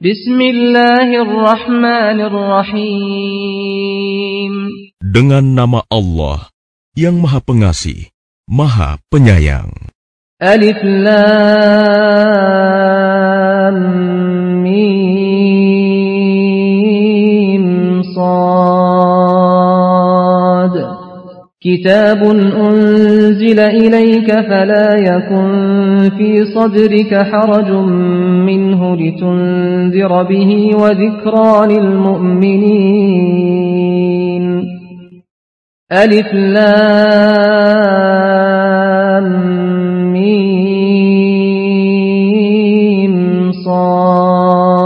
Bismillahirrahmanirrahim. Dengan nama Allah yang Maha Pengasih, Maha Penyayang. Alif Lam Mim كتاب أنزل إليك فلا يكن في صدرك حرج منه لتنذر به وذكرى للمؤمنين ألف لام ميم صاد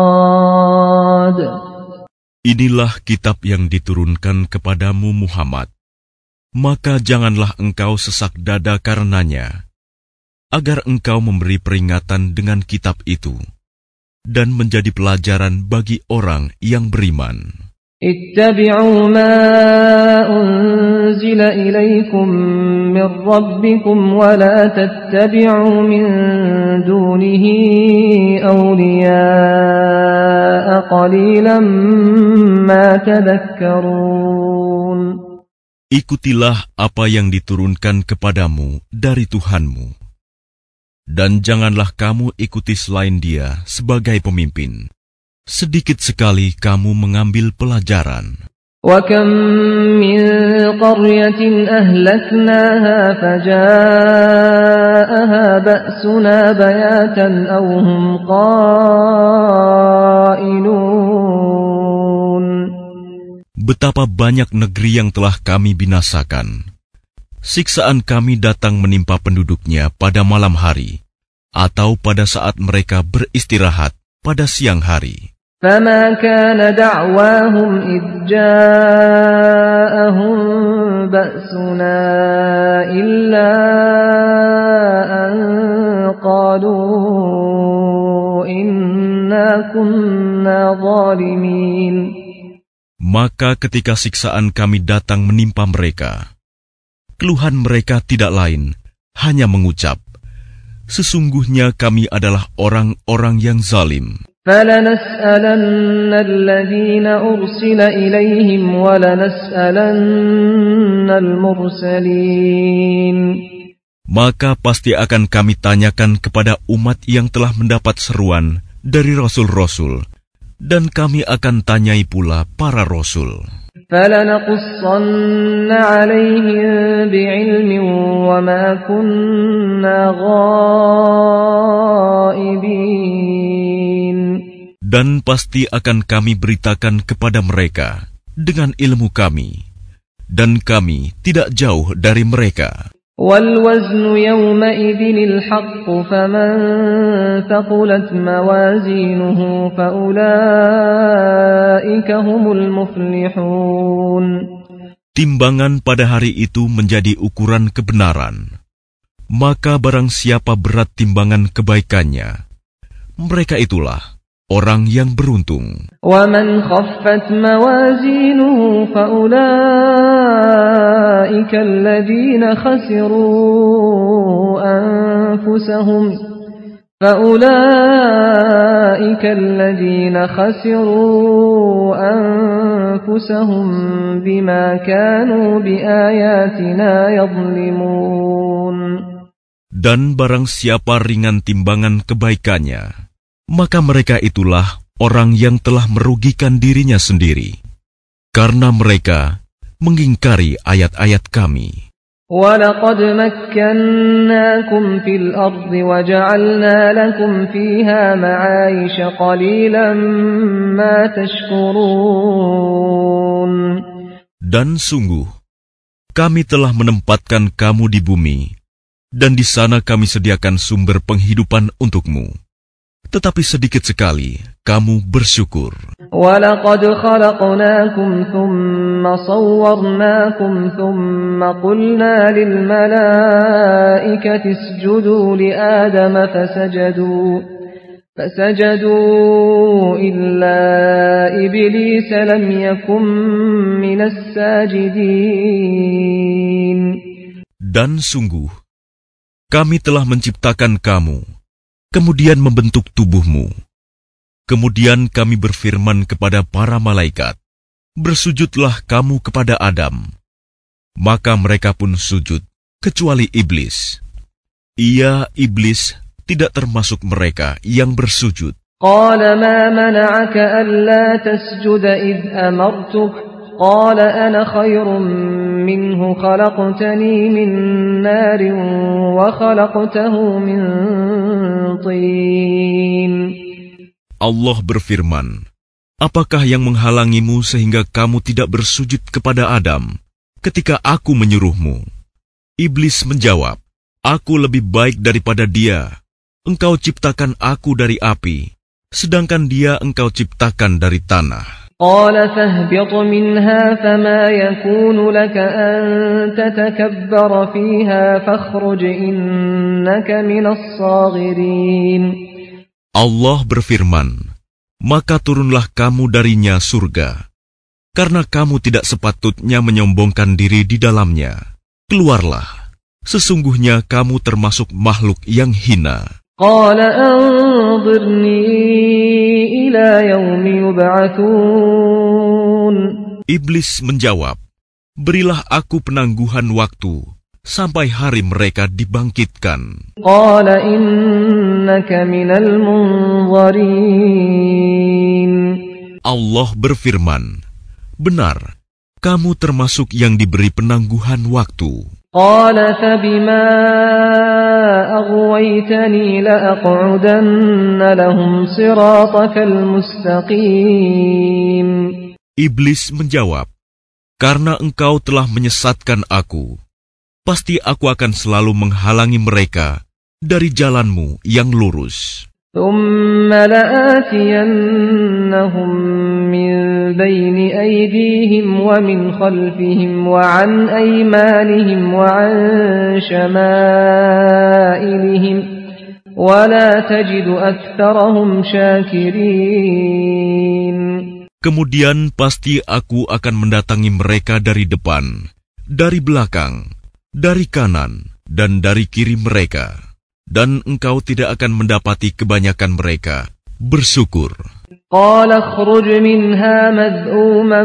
Inilah kitab yang diturunkan kepadamu Muhammad. Maka janganlah engkau sesak dada karenanya, agar engkau memberi peringatan dengan kitab itu, dan menjadi pelajaran bagi orang yang beriman. اتبعوا ما أنزل إليكم من ربكم ولا تتبعوا من دونه أولياء قليلا ما تذكرون Ikutilah apa yang diturunkan kepadamu dari Tuhanmu. Dan janganlah kamu ikuti selain dia sebagai pemimpin. Sedikit sekali kamu mengambil pelajaran Betapa banyak negeri yang telah kami binasakan. Siksaan kami datang menimpa penduduknya pada malam hari, atau pada saat mereka beristirahat pada siang hari. فما كان دعواهم إذ جاءهم بأسنا إلا أن قالوا إنا كنا ظالمين maka ketika siksaan kami datang menimpa mereka, keluhan mereka tidak lain, hanya mengucap, Sesungguhnya kami adalah orang-orang yang zalim. Maka pasti akan kami tanyakan kepada umat yang telah mendapat seruan dari Rasul-Rasul, dan kami akan tanyai pula para rasul. فلنقصن عليهم بعلم وما كنا غائبين Dan pasti akan kami beritakan kepada mereka dengan ilmu kami, dan kami tidak jauh dari mereka. والوزن يومئذ الحق فمن ثقلت موازينه فأولئك هم المفلحون Timbangan pada hari itu menjadi ukuran kebenaran. Maka barang siapa berat timbangan kebaikannya, mereka itulah orang yang beruntung. ومن خفت موازينه فأولئك الذين خسروا أنفسهم فأولئك الذين خسروا أنفسهم بما كانوا بآياتنا يظلمون Dan barang siapa ringan timbangan kebaikannya, maka mereka itulah orang yang telah merugikan dirinya sendiri. Karena mereka mengingkari ayat-ayat kami. ولقد مكناكم في الأرض وجعلنا لكم فيها معايش قليلا ما تشكرون Dan sungguh, kami telah menempatkan kamu di bumi, dan di sana kami sediakan sumber penghidupan untukmu. Tetapi sedikit sekali kamu bersyukur. ولقد خلقناكم ثم صورناكم ثم قلنا للملائكة اسجدوا لآدم فسجدوا فسجدوا إلا إبليس لم يكن من الساجدين Dan sungguh, kami telah menciptakan kamu, kemudian membentuk tubuhmu. Kemudian kami berfirman kepada para malaikat, Bersujudlah kamu kepada Adam. Maka mereka pun sujud, kecuali iblis. Ia, iblis, tidak termasuk mereka yang bersujud. قال ما منعك ألا تسجد إذ أمرتك قال أنا خير منه خلقتني من نار وخلقته من طين Allah berfirman, Apakah yang menghalangimu sehingga kamu tidak bersujud kepada Adam ketika aku menyuruhmu? Iblis menjawab, Aku lebih baik daripada dia. Engkau ciptakan aku dari api, sedangkan dia engkau ciptakan dari tanah. قال فاهبط منها فما يكون لك أن تتكبر فيها فاخرج إنك من الصاغرين Allah berfirman, Maka turunlah kamu darinya surga, karena kamu tidak sepatutnya menyombongkan diri di dalamnya. Keluarlah, sesungguhnya kamu termasuk makhluk yang hina. قال أنظرني إلى يوم يبعثون Iblis menjawab, Berilah aku penangguhan waktu sampai hari mereka dibangkitkan. Allah berfirman, Benar, kamu termasuk yang diberi penangguhan waktu. قال فبما أغويتني لأقعدن لهم صراطك المستقيم Iblis menjawab, Karena engkau telah menyesatkan aku, pasti aku akan selalu menghalangi mereka dari jalanmu yang lurus. ثم لآتينهم من بين أيديهم ومن خلفهم وعن أيمانهم وعن شمائلهم ولا تجد أكثرهم شاكرين Kemudian pasti aku akan mendatangi mereka dari depan, dari belakang, dari kanan, dan dari kiri mereka. Dan engkau tidak akan mendapati kebanyakan mereka bersyukur. قال اخرج منها مذءوما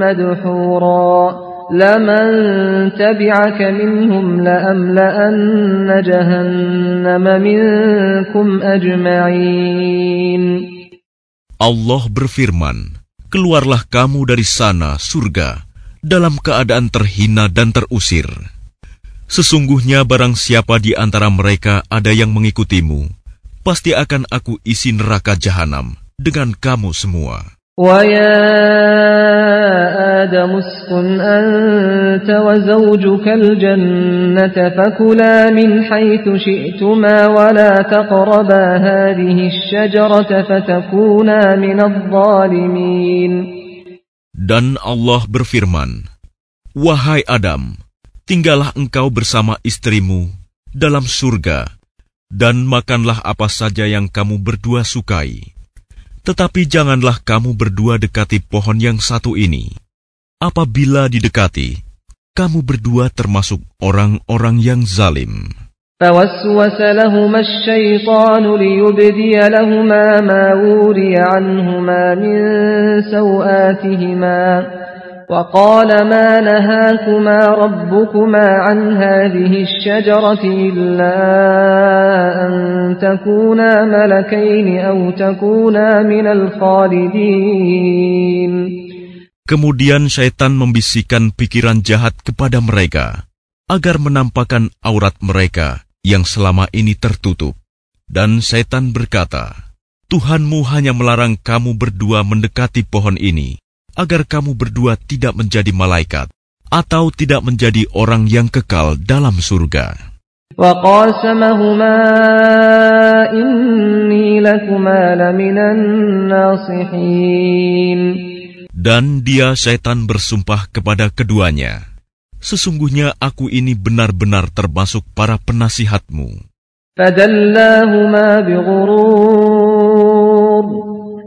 مدحورا لمن تبعك منهم لأملأن جهنم منكم أجمعين Allah berfirman, Keluarlah kamu dari sana, surga, dalam keadaan terhina dan terusir. Sesungguhnya barang siapa di antara mereka ada yang mengikutimu, pasti akan aku isi neraka jahanam dengan kamu semua. ويا آدم اسكن أنت وزوجك الجنة فكلا من حيث شئتما ولا تقربا هذه الشجرة فتكونا من الظالمين Dan Allah berfirman, Wahai Adam, tinggallah engkau bersama istrimu dalam surga, dan makanlah apa saja yang kamu berdua sukai. Tetapi janganlah kamu berdua dekati pohon yang satu ini. Apabila didekati, kamu berdua termasuk orang-orang yang zalim. فوسوس لهما الشيطان ليبدي لهما ما وري عنهما من سوآتهما وقال ما نهاكما ربكما عن هذه الشجرة إلا أن تكونا ملكين أو تكونا من الخالدين Kemudian syaitan membisikkan pikiran jahat kepada mereka, agar menampakkan aurat mereka yang selama ini tertutup. Dan syaitan berkata, Tuhanmu hanya melarang kamu berdua mendekati pohon ini, agar kamu berdua tidak menjadi malaikat, atau tidak menjadi orang yang kekal dalam surga. وقاسمهما إني لكما لمن الناصحين Dan dia syaitan bersumpah kepada keduanya, Sesungguhnya aku ini benar-benar termasuk para penasihatmu. فدلاهما بغرور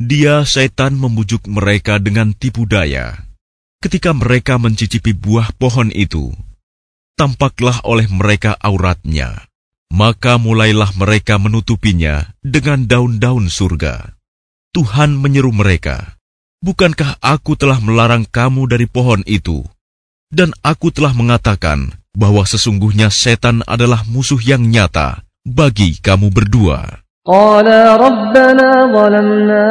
Dia setan membujuk mereka dengan tipu daya. Ketika mereka mencicipi buah pohon itu, tampaklah oleh mereka auratnya. Maka mulailah mereka menutupinya dengan daun-daun surga. Tuhan menyeru mereka, Bukankah aku telah melarang kamu dari pohon itu? Dan aku telah mengatakan bahwa sesungguhnya setan adalah musuh yang nyata bagi kamu berdua. قالا ربنا ظلمنا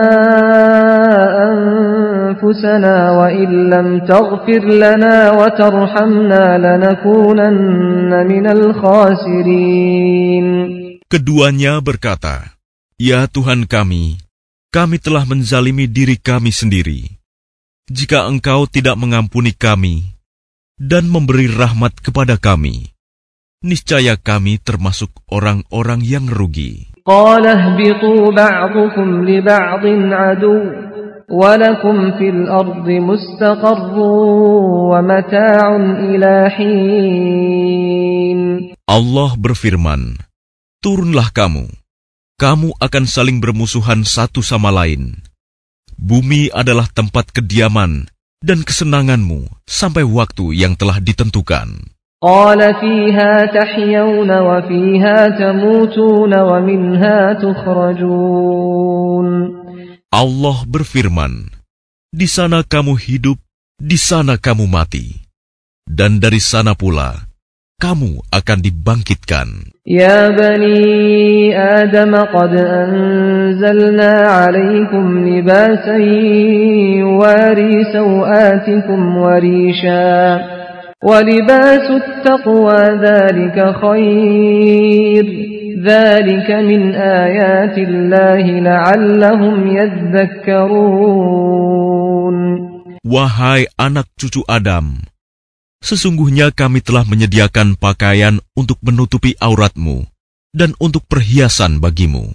أنفسنا وإن لم تغفر لنا وترحمنا لنكونن من الخاسرين Keduanya berkata, Ya Tuhan kami, kami telah menzalimi diri kami sendiri. Jika Engkau tidak mengampuni kami dan memberi rahmat kepada kami, niscaya kami termasuk orang-orang yang rugi. قال اهبطوا بعضكم لبعض عدو ولكم في الأرض مستقر ومتاع إلى حين Allah berfirman, Turunlah kamu, kamu akan saling bermusuhan satu sama lain. Bumi adalah tempat kediaman dan kesenanganmu sampai waktu yang telah ditentukan. قال فيها تحيون وفيها تموتون ومنها تخرجون Allah berfirman, Di sana kamu hidup, di sana kamu mati. Dan dari sana pula, kamu akan dibangkitkan. يا بني آدم قد أنزلنا عليكم لباسا يواري سوآتكم وريشا ولباس التقوى ذلك خير ذلك من آيات الله لعلهم يذكرون Wahai anak cucu Adam, sesungguhnya kami telah menyediakan pakaian untuk menutupi auratmu dan untuk perhiasan bagimu.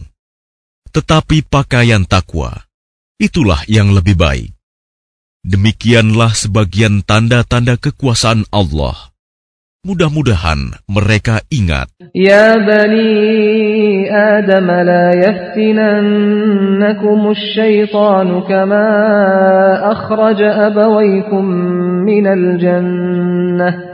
Tetapi pakaian takwa, itulah yang lebih baik. Demikianlah sebagian tanda-tanda kekuasaan Allah. Mudah-mudahan mereka ingat. Ya bani Adam la yaftinannakum syaitanu kama akhraja abawaykum minal jannah.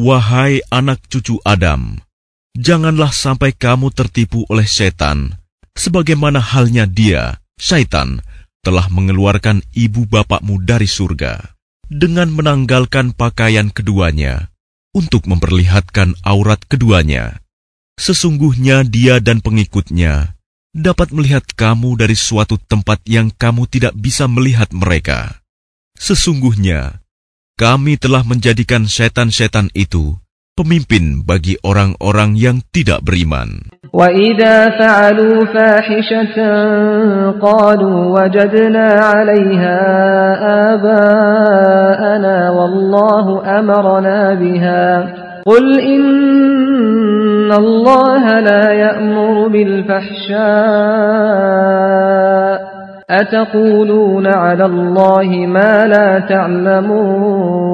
Wahai anak cucu Adam, janganlah sampai kamu tertipu oleh setan, sebagaimana halnya dia, syaitan, telah mengeluarkan ibu bapakmu dari surga dengan menanggalkan pakaian keduanya untuk memperlihatkan aurat keduanya. Sesungguhnya dia dan pengikutnya dapat melihat kamu dari suatu tempat yang kamu tidak bisa melihat mereka. Sesungguhnya kami telah menjadikan setan-setan itu pemimpin bagi orang-orang yang tidak beriman. وإذا فعلوا فاحشة قالوا وجدنا عليها آباءنا والله أمرنا بها قل إن الله لا يأمر بالفحشاء أتقولون على الله ما لا تعلمون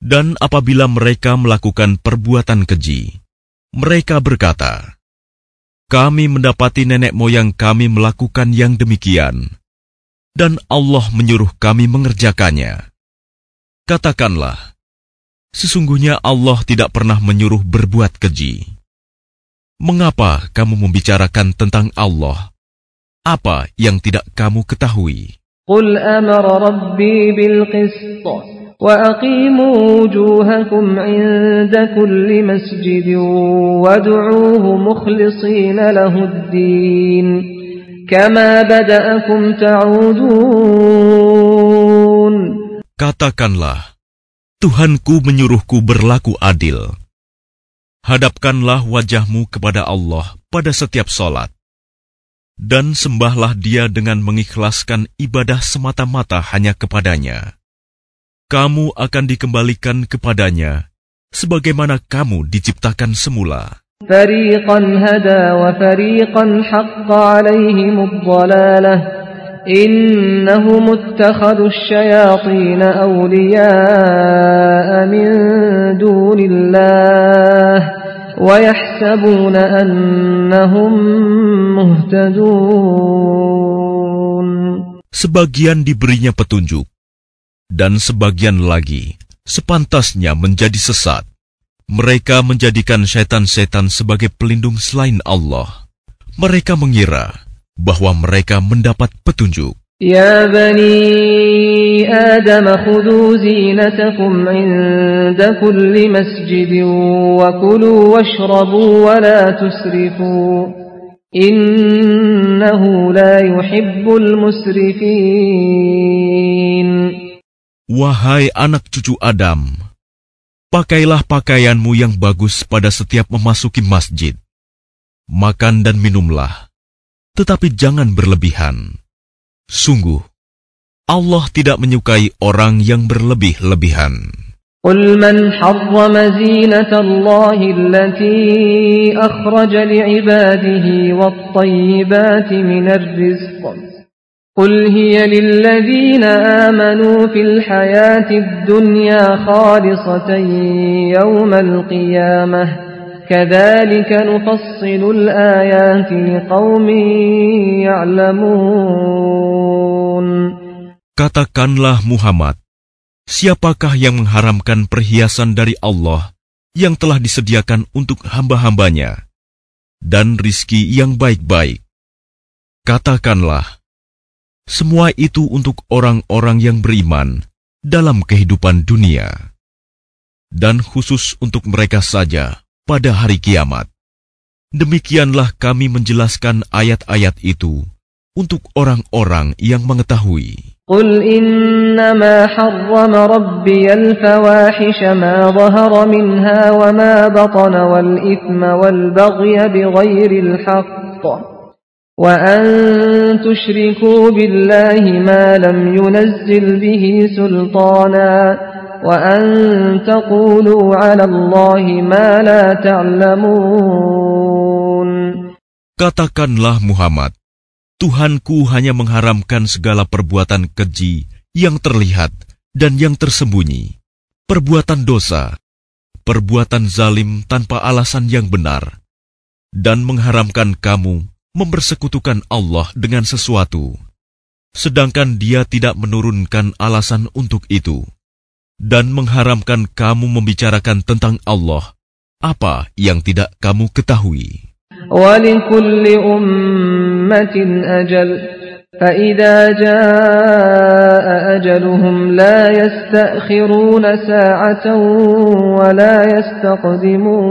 Dan apabila mereka melakukan perbuatan keji, mereka berkata, "Kami mendapati nenek moyang kami melakukan yang demikian, dan Allah menyuruh kami mengerjakannya." Katakanlah, sesungguhnya Allah tidak pernah menyuruh berbuat keji. Mengapa kamu membicarakan tentang Allah? apa yang tidak kamu ketahui. Qul amara rabbi bil qist wa aqimu wujuhakum 'inda kulli masjidin wad'uuhu mukhlishina lahud-din kama bada'akum ta'udun. Katakanlah Tuhanku menyuruhku berlaku adil. Hadapkanlah wajahmu kepada Allah pada setiap solat dan sembahlah dia dengan mengikhlaskan ibadah semata-mata hanya kepadanya. Kamu akan dikembalikan kepadanya, sebagaimana kamu diciptakan semula. فريقا هدى وفريقا حق عليهم الضلالة إنهم اتخذوا الشياطين أولياء من دون الله ويحسبون أنهم مهتدون Sebagian diberinya petunjuk, dan sebagian lagi sepantasnya menjadi sesat. Mereka menjadikan setan-setan sebagai pelindung selain Allah. Mereka mengira bahwa mereka mendapat petunjuk. يا بني آدم خذوا زينتكم عند كل مسجد وكلوا واشربوا ولا تسرفوا إنه لا يحب المسرفين Wahai anak cucu Adam, pakailah pakaianmu yang bagus pada setiap memasuki masjid. Makan dan minumlah, tetapi jangan berlebihan. Sungguh, Allah tidak menyukai orang yang berlebih-lebihan. قل من حرم زينة الله التي أخرج لعباده والطيبات من الرزق قل هي للذين آمنوا في الحياة الدنيا خالصة يوم القيامة كذلك نفصل الآيات لقوم يعلمون Katakanlah Muhammad, siapakah yang mengharamkan perhiasan dari Allah yang telah disediakan untuk hamba-hambanya dan rizki yang baik-baik? Katakanlah, semua itu untuk orang-orang yang beriman dalam kehidupan dunia, dan khusus untuk mereka saja pada hari kiamat. Demikianlah kami menjelaskan ayat-ayat itu untuk orang-orang yang mengetahui. قل إنما حرم ربي الفواحش ما ظهر منها وما بطن والإثم والبغي بغير الحق وأن تشركوا بالله ما لم ينزل به سلطانا وأن تقولوا على الله ما لا تعلمون Katakanlah Muhammad, Tuhanku hanya mengharamkan segala perbuatan keji yang terlihat dan yang tersembunyi, perbuatan dosa, perbuatan zalim tanpa alasan yang benar, dan mengharamkan kamu mempersekutukan Allah dengan sesuatu, sedangkan Dia tidak menurunkan alasan untuk itu, dan mengharamkan kamu membicarakan tentang Allah apa yang tidak kamu ketahui. ولكل أمة أجل فإذا جاء أجلهم لا يستأخرون ساعة ولا يستقدمون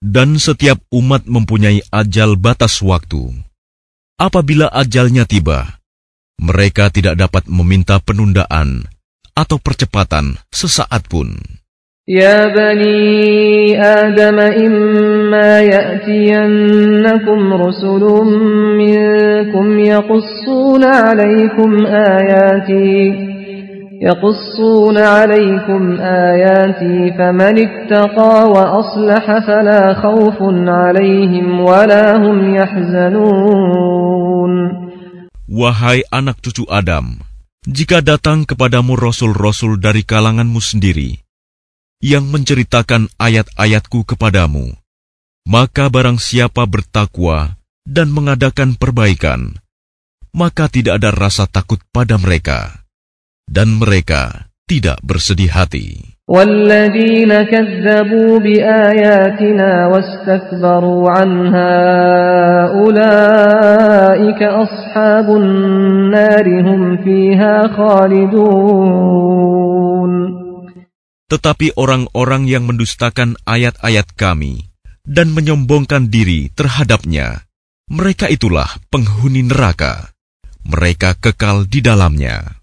Dan setiap umat mempunyai ajal batas waktu. Apabila ajalnya tiba, mereka tidak dapat meminta penundaan atau percepatan sesaat pun. يا بني آدم إما يأتينكم رسل منكم يقصون عليكم آياتي يقصون عليكم آياتي فمن اتقى وأصلح فلا خوف عليهم ولا هم يحزنون Wahai anak cucu Adam, jika datang kepadamu rasul-rasul dari kalanganmu sendiri, yang menceritakan ayat-ayatku kepadamu, maka barang siapa bertakwa dan mengadakan perbaikan, maka tidak ada rasa takut pada mereka, dan mereka tidak bersedih hati. والذين كذبوا بآياتنا واستكبروا عنها أولئك أصحاب النار هم فيها خالدون Tetapi orang-orang yang mendustakan ayat-ayat kami dan menyombongkan diri terhadapnya, Mereka itulah penghuni neraka. Mereka kekal di dalamnya.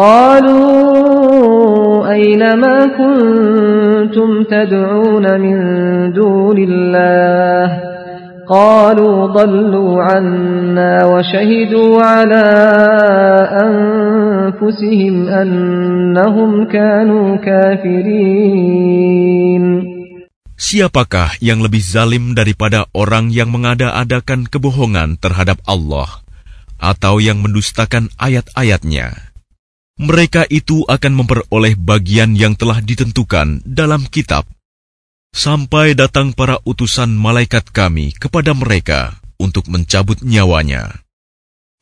قالوا أين ما كنتم تدعون من دون الله قالوا ضلوا عنا وشهدوا على أنفسهم أنهم كانوا كافرين Siapakah yang lebih zalim daripada orang yang mengada-adakan kebohongan terhadap Allah atau yang mendustakan ayat-ayatnya? Mereka itu akan memperoleh bagian yang telah ditentukan dalam kitab, sampai datang para utusan malaikat kami kepada mereka untuk mencabut nyawanya.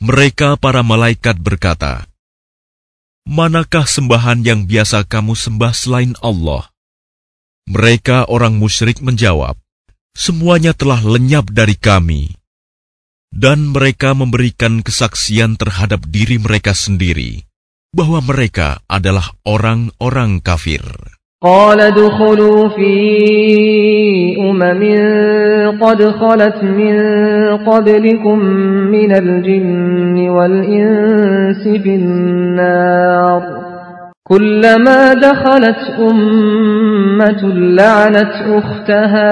Mereka para malaikat berkata, Manakah sembahan yang biasa kamu sembah selain Allah? Mereka orang musyrik menjawab, semuanya telah lenyap dari kami. Dan mereka memberikan kesaksian terhadap diri mereka sendiri, bahwa mereka adalah orang-orang kafir. قال ادخلوا في أمم قد خلت من قبلكم من الجن والإنس في النار كلما دخلت أمة لعنت أختها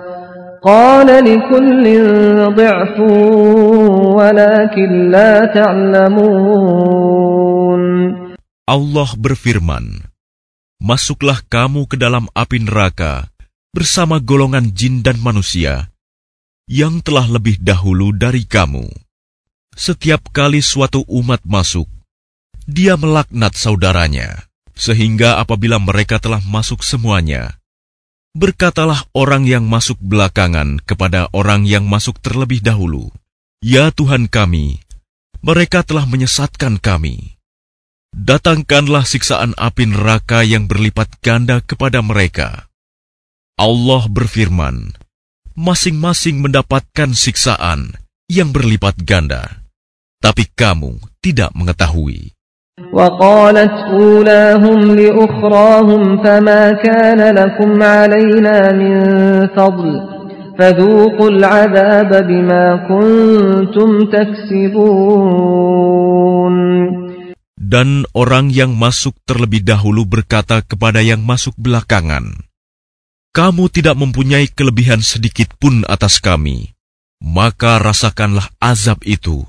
قال لكل ضعف ولكن لا تعلمون Allah berfirman, Masuklah kamu ke dalam api neraka bersama golongan jin dan manusia yang telah lebih dahulu dari kamu. Setiap kali suatu umat masuk, dia melaknat saudaranya, sehingga apabila mereka telah masuk semuanya, berkatalah orang yang masuk belakangan kepada orang yang masuk terlebih dahulu, "Ya Tuhan kami, mereka telah menyesatkan kami." Datangkanlah siksaan api neraka yang berlipat ganda kepada mereka. Allah berfirman, masing-masing mendapatkan siksaan yang berlipat ganda, tapi kamu tidak mengetahui. وقالت أولاهم لأخراهم فما كان لكم علينا من فضل فذوقوا العذاب بما كنتم تكسبون Dan orang yang masuk terlebih dahulu berkata kepada yang masuk belakangan, Kamu tidak mempunyai kelebihan sedikit pun atas kami, maka rasakanlah azab itu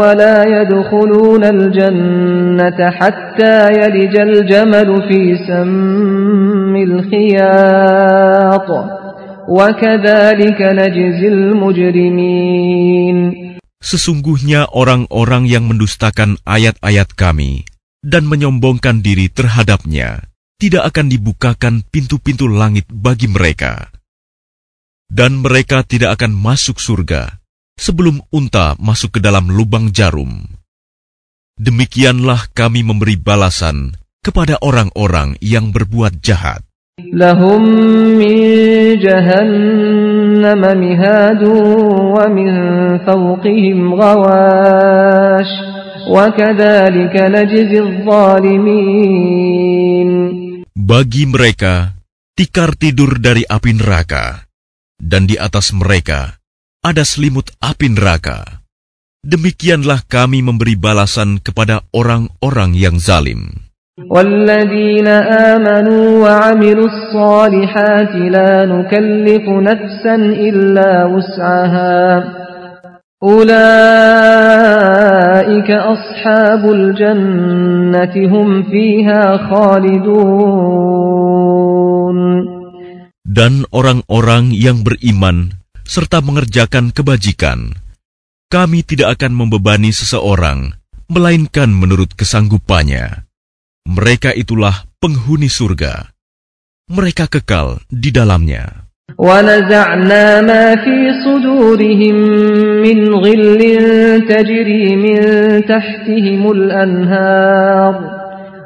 ولا يدخلون الجنة حتى يلج الجمل في سم الخياط وكذلك نجزي المجرمين Sesungguhnya orang-orang yang mendustakan ayat-ayat kami dan menyombongkan diri terhadapnya tidak akan dibukakan pintu-pintu langit bagi mereka. Dan mereka tidak akan masuk surga sebelum unta masuk ke dalam lubang jarum. Demikianlah kami memberi balasan kepada orang-orang yang berbuat jahat. Lahum min mihadu wa min fawqihim ghawash wa zalimin Bagi mereka tikar tidur dari api neraka dan di atas mereka ada selimut api neraka. Demikianlah kami memberi balasan kepada orang-orang yang zalim. والذين آمنوا وعملوا الصالحات لا نكلف نفسا إلا وسعها أولئك أصحاب الجنة هم فيها خالدون Dan orang-orang yang beriman serta mengerjakan kebajikan, kami tidak akan membebani seseorang, melainkan menurut kesanggupannya. Mereka itulah penghuni surga. Mereka kekal di dalamnya. ونزعنا ما في صدورهم من غل تجري من تحتهم الأنهار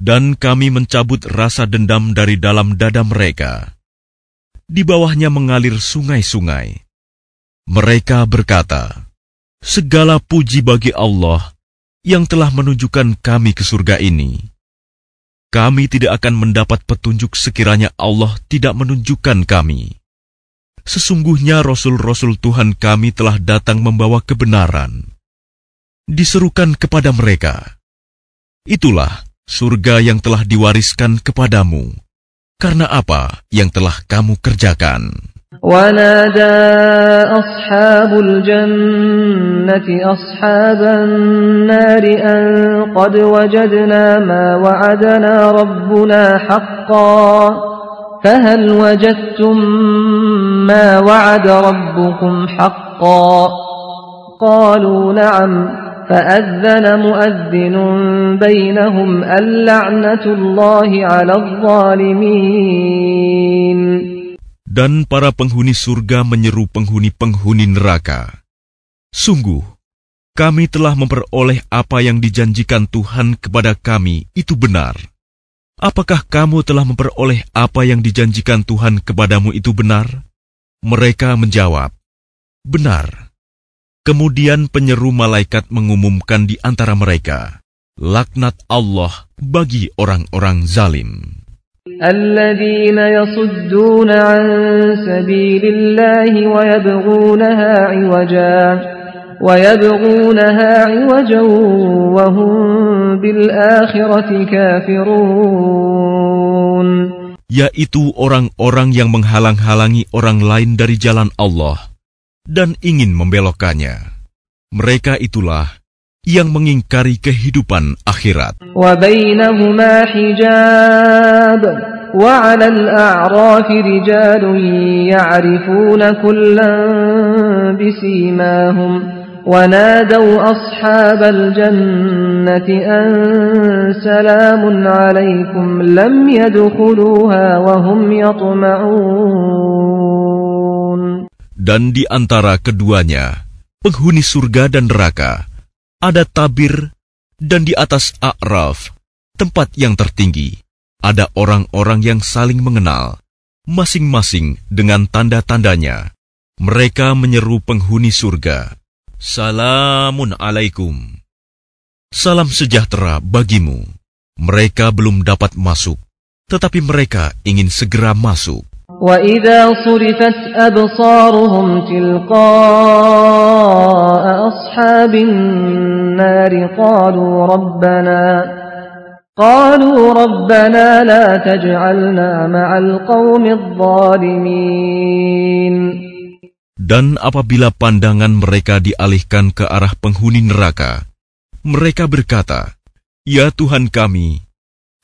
Dan kami mencabut rasa dendam dari dalam dada mereka. Di bawahnya mengalir sungai-sungai. Mereka berkata, Segala puji bagi Allah yang telah menunjukkan kami ke surga ini. Kami tidak akan mendapat petunjuk sekiranya Allah tidak menunjukkan kami. Sesungguhnya Rasul-Rasul Tuhan kami telah datang membawa kebenaran. Diserukan kepada mereka, Itulah surga yang telah diwariskan kepadamu, karena apa yang telah kamu kerjakan. ونادى أصحاب الجنة أصحاب النار أن قد وجدنا ما وعدنا ربنا حقا فهل وجدتم ما وعد ربكم حقا قالوا نعم فأذن مؤذن بينهم اللعنة الله على الظالمين Dan para penghuni surga menyeru penghuni-penghuni neraka. Sungguh, kami telah memperoleh apa yang dijanjikan Tuhan kepada kami itu benar. Apakah kamu telah memperoleh apa yang dijanjikan Tuhan kepadamu itu benar? Mereka menjawab, Benar. Kemudian penyeru malaikat mengumumkan di antara mereka, Laknat Allah bagi orang-orang zalim. الذين يصدون عن سبيل الله ويبغونها عوجا ويبغونها عوجا وهم بالآخرة كافرون yaitu orang-orang yang menghalang-halangi orang lain dari jalan Allah dan ingin membelokkannya. Mereka itulah yang mengingkari kehidupan akhirat. وبينهما حجاب وعلى الأعراف رجال يعرفون كلا بسيماهم ونادوا أصحاب الجنة أن سلام عليكم لم يدخلوها وهم يطمعون dan di antara keduanya, penghuni surga dan neraka, ada tabir, dan di atas A'raf, tempat yang tertinggi, ada orang-orang yang saling mengenal, masing-masing dengan tanda-tandanya. Mereka menyeru penghuni surga, Salamun alaikum. Salam sejahtera bagimu. Mereka belum dapat masuk, tetapi mereka ingin segera masuk. وإذا صرفت أبصارهم تلقاء أصحاب النار قالوا ربنا قالوا ربنا لا تجعلنا مع القوم الظالمين Dan apabila pandangan mereka dialihkan ke arah penghuni neraka, mereka berkata, Ya Tuhan kami,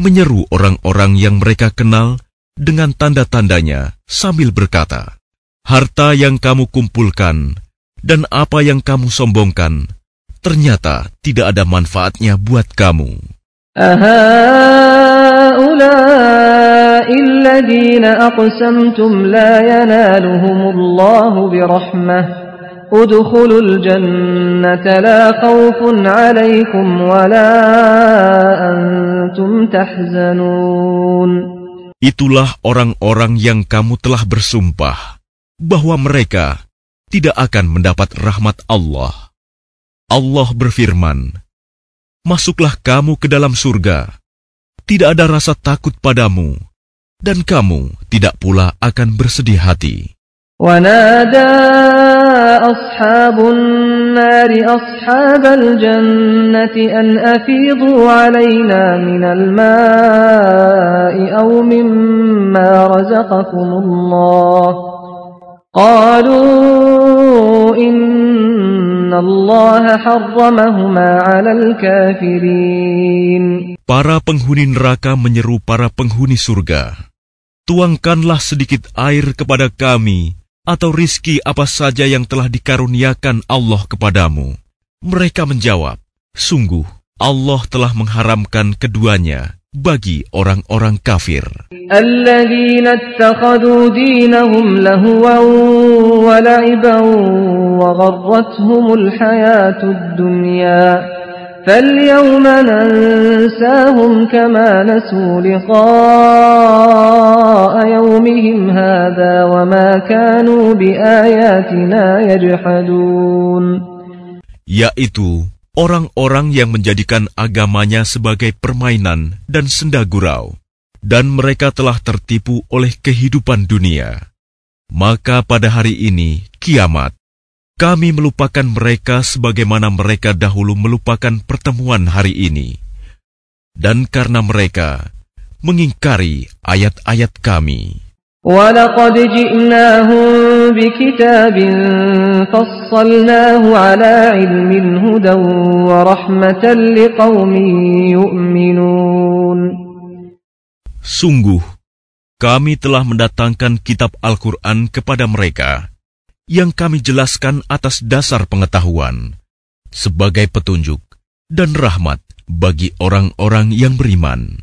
menyeru orang-orang yang mereka kenal dengan tanda-tandanya sambil berkata, Harta yang kamu kumpulkan dan apa yang kamu sombongkan, ternyata tidak ada manfaatnya buat kamu. أهؤلاء الذين أقسمتم لا ينالهم الله برحمة ادخلوا الجنة لا خوف عليكم ولا أنتم تحزنون Itulah orang-orang yang kamu telah bersumpah bahwa mereka tidak akan mendapat rahmat Allah. Allah berfirman, masuklah kamu ke dalam surga. Tidak ada rasa takut padamu, dan kamu tidak pula akan bersedih hati. ونادى أصحاب النار أصحاب الجنة أن أفيضوا علينا من الماء أو مما رزقكم الله قالوا إن الله حرمهما على الكافرين Para penghuni neraka menyeru para penghuni surga, Tuangkanlah sedikit air kepada kami, atau rizki apa saja yang telah dikaruniakan Allah kepadamu. Mereka menjawab, Sungguh, Allah telah mengharamkan keduanya bagi orang-orang kafir. الذين اتخذوا دينهم لهوا ولعبا وغرتهم الحياة الدنيا فاليوم ننساهم كما نسوا لقاء يومهم هذا وما كانوا بآياتنا يجحدون Yaitu orang-orang yang menjadikan agamanya sebagai permainan dan senda gurau, dan mereka telah tertipu oleh kehidupan dunia. Maka pada hari ini, kiamat, kami melupakan mereka sebagaimana mereka dahulu melupakan pertemuan hari ini. Dan karena mereka mengingkari ayat-ayat kami. ولقد جئناهم بكتاب فصلناه على علم هدى ورحمة لقوم يؤمنون Sungguh, kami telah mendatangkan kitab Al-Quran kepada mereka, yang kami jelaskan atas dasar pengetahuan, sebagai petunjuk dan rahmat bagi orang-orang yang beriman.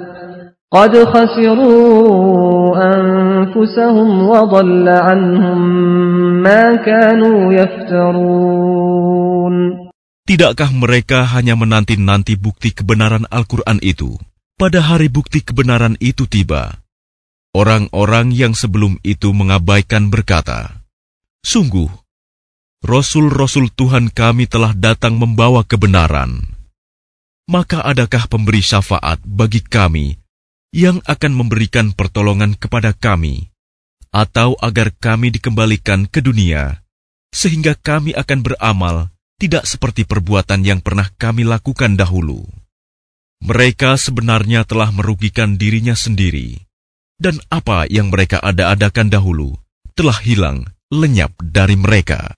قد خسروا أنفسهم وضل عنهم ما كانوا يفترون Tidakkah mereka hanya menanti-nanti bukti kebenaran Al-Quran itu? Pada hari bukti kebenaran itu tiba, orang-orang yang sebelum itu mengabaikan berkata, Sungguh, Rasul-Rasul Tuhan kami telah datang membawa kebenaran. Maka adakah pemberi syafaat bagi kami yang akan memberikan pertolongan kepada kami, atau agar kami dikembalikan ke dunia, sehingga kami akan beramal tidak seperti perbuatan yang pernah kami lakukan dahulu. Mereka sebenarnya telah merugikan dirinya sendiri, dan apa yang mereka ada-adakan dahulu telah hilang lenyap dari mereka.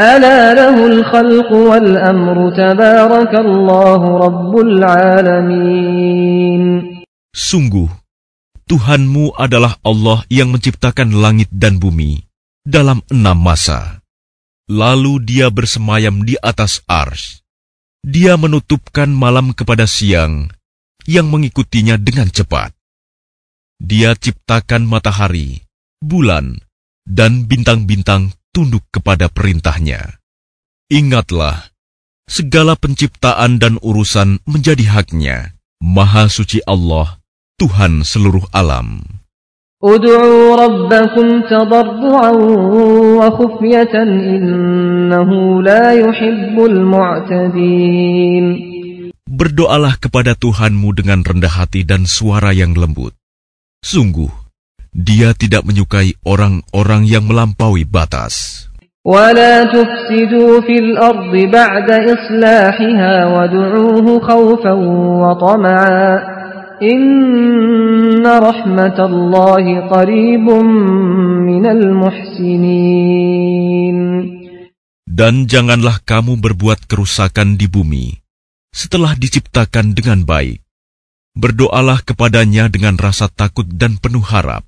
ألا له الخلق والأمر تبارك الله رب العالمين Sungguh, Tuhanmu adalah Allah yang menciptakan langit dan bumi dalam enam masa. Lalu dia bersemayam di atas ars. Dia menutupkan malam kepada siang yang mengikutinya dengan cepat. Dia ciptakan matahari, bulan, dan bintang-bintang tunduk kepada perintahnya. Ingatlah, segala penciptaan dan urusan menjadi haknya. Maha suci Allah, Tuhan seluruh alam. Berdoalah kepada Tuhanmu dengan rendah hati dan suara yang lembut. Sungguh, dia tidak menyukai orang-orang yang melampaui batas. Dan janganlah kamu berbuat kerusakan di bumi setelah diciptakan dengan baik. Berdoalah kepadanya dengan rasa takut dan penuh harap.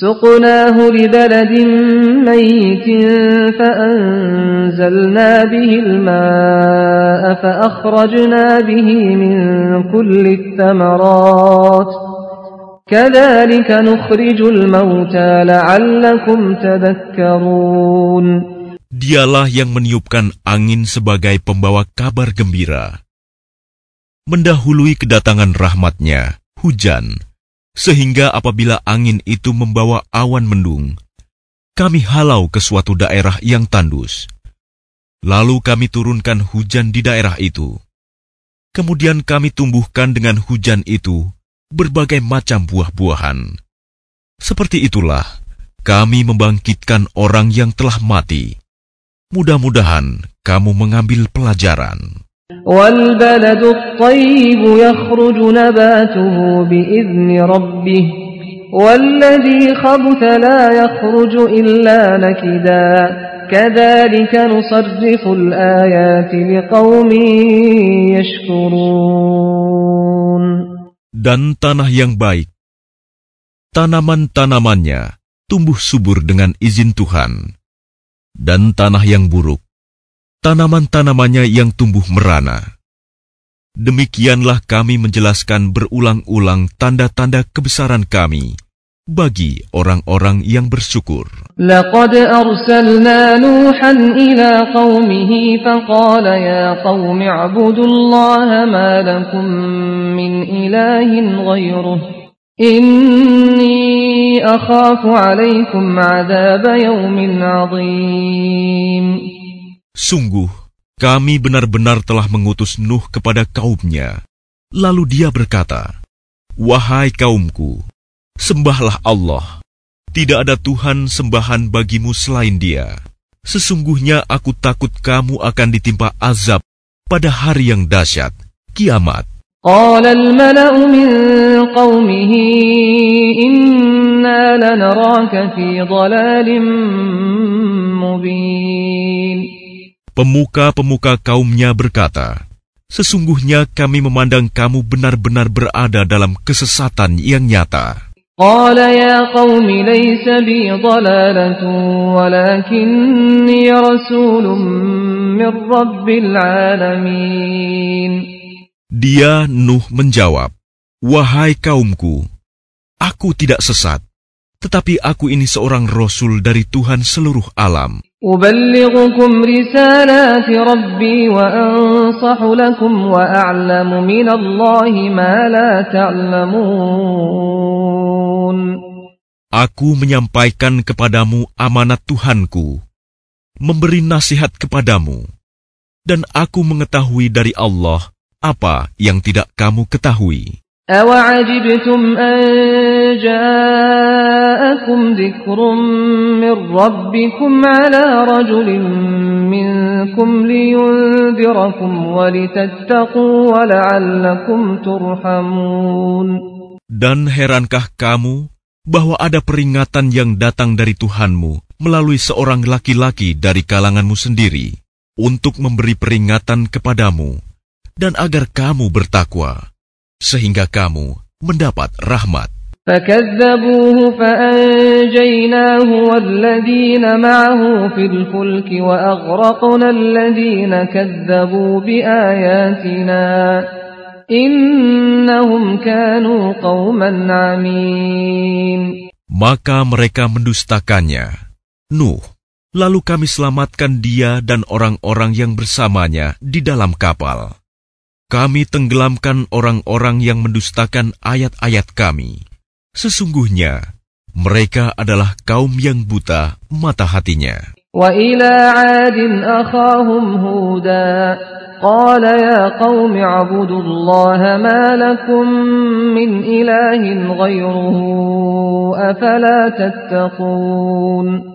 سقناه لبلد ميت فأنزلنا به الماء فأخرجنا به من كل الثمرات كذلك نخرج الموتى لعلكم تذكرون Dialah yang meniupkan angin sebagai pembawa kabar gembira. Mendahului kedatangan rahmatnya, hujan, sehingga apabila angin itu membawa awan mendung, kami halau ke suatu daerah yang tandus. Lalu kami turunkan hujan di daerah itu. Kemudian kami tumbuhkan dengan hujan itu berbagai macam buah-buahan. Seperti itulah kami membangkitkan orang yang telah mati. Mudah-mudahan kamu mengambil pelajaran. والبلد الطيب يخرج نباته بإذن ربه والذي خبث لا يخرج إلا نكدا كذلك نصرف الآيات لقوم يشكرون Dan tanah yang baik, tanaman-tanamannya tumbuh subur dengan izin Tuhan. Dan tanah yang buruk, tanaman-tanamannya yang tumbuh merana. Demikianlah kami menjelaskan berulang-ulang tanda-tanda kebesaran kami bagi orang-orang yang bersyukur. Laqad arsalna Nuhan ila qawmihi faqala ya qawmi abudullaha ma lakum min ilahin ghayruh inni akhafu alaikum azaba yawmin azim. Sungguh, kami benar-benar telah mengutus Nuh kepada kaumnya. Lalu dia berkata, Wahai kaumku, sembahlah Allah. Tidak ada Tuhan sembahan bagimu selain dia. Sesungguhnya aku takut kamu akan ditimpa azab pada hari yang dahsyat, kiamat. قال الملأ من قومه إنا لنراك في ضلال مبين pemuka-pemuka kaumnya berkata, Sesungguhnya kami memandang kamu benar-benar berada dalam kesesatan yang nyata. Dia Nuh menjawab, Wahai kaumku, aku tidak sesat, tetapi aku ini seorang rasul dari Tuhan seluruh alam. أبلغكم رسالات ربي وأنصح لكم وأعلم من الله ما لا تعلمون Aku menyampaikan kepadamu amanat Tuhanku, memberi nasihat kepadamu, dan aku mengetahui dari Allah apa yang tidak kamu ketahui. أوعجبتم أن جاءكم ذكر من ربكم على رجل منكم لينذركم ولتتقوا ولعلكم ترحمون Dan herankah kamu bahwa ada peringatan yang datang dari Tuhanmu melalui seorang laki-laki dari kalanganmu sendiri untuk memberi peringatan kepadamu dan agar kamu bertakwa, sehingga kamu mendapat rahmat. فكذبوه فأنجيناه والذين معه في الفلك وأغرقنا الذين كذبوا بآياتنا إنهم كانوا قوما عمين Maka mereka mendustakannya. Nuh, lalu kami selamatkan dia dan orang-orang yang bersamanya di dalam kapal. Kami tenggelamkan orang-orang yang mendustakan ayat-ayat kami. Sesungguhnya, mereka adalah kaum yang buta mata hatinya. وإلى عاد أخاهم هودا قال يا قوم اعبدوا الله ما لكم من إله غيره أفلا تتقون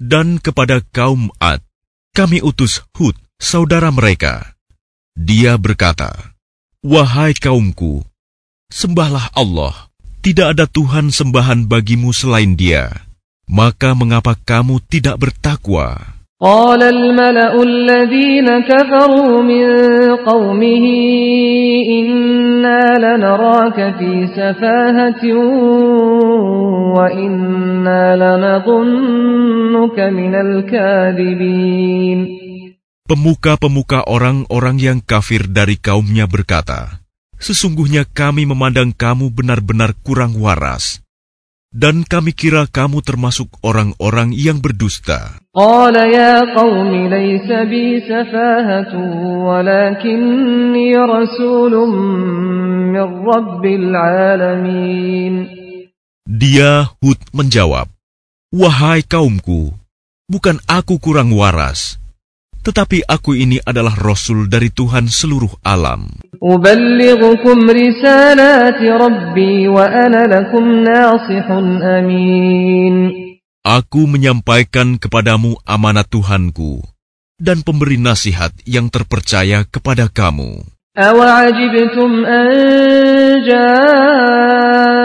Dan kepada kaum Ad, kami utus Hud, saudara mereka. Dia berkata, Wahai kaumku, sembahlah Allah. Tidak ada Tuhan sembahan bagimu selain dia. Maka mengapa kamu tidak bertakwa? قال الملأ الذين كفروا من قومه إنا لنراك في سفاهة وإنا لنظنك من الكاذبين Pemuka-pemuka orang-orang yang kafir dari kaumnya berkata, "Sesungguhnya kami memandang kamu benar-benar kurang waras, dan kami kira kamu termasuk orang-orang yang berdusta." Dia Hud menjawab, "Wahai kaumku, bukan aku kurang waras." tetapi aku ini adalah Rasul dari Tuhan seluruh alam. أبلغكم رسالات ربي وأنا لكم ناصح أمين Aku menyampaikan kepadamu amanat Tuhanku dan pemberi nasihat yang terpercaya kepada kamu. أوعجبتم أن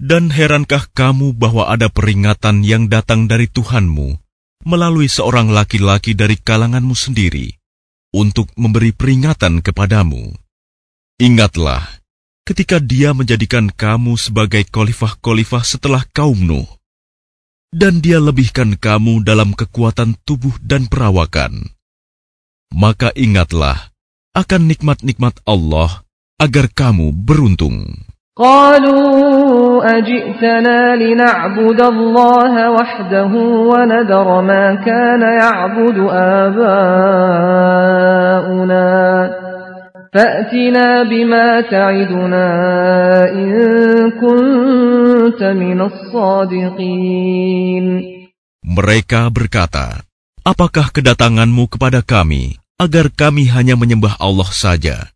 Dan herankah kamu bahwa ada peringatan yang datang dari Tuhanmu melalui seorang laki-laki dari kalanganmu sendiri untuk memberi peringatan kepadamu? Ingatlah ketika dia menjadikan kamu sebagai khalifah-khalifah setelah kaum Nuh. Dan dia lebihkan kamu dalam kekuatan tubuh dan perawakan. Maka ingatlah akan nikmat-nikmat Allah agar kamu beruntung. قالوا أجئتنا لنعبد الله وحده ونذر ما كان يعبد آباؤنا فأتنا بما تعدنا إن كنت من الصادقين Mereka berkata, Apakah kedatanganmu kepada kami agar kami hanya menyembah Allah saja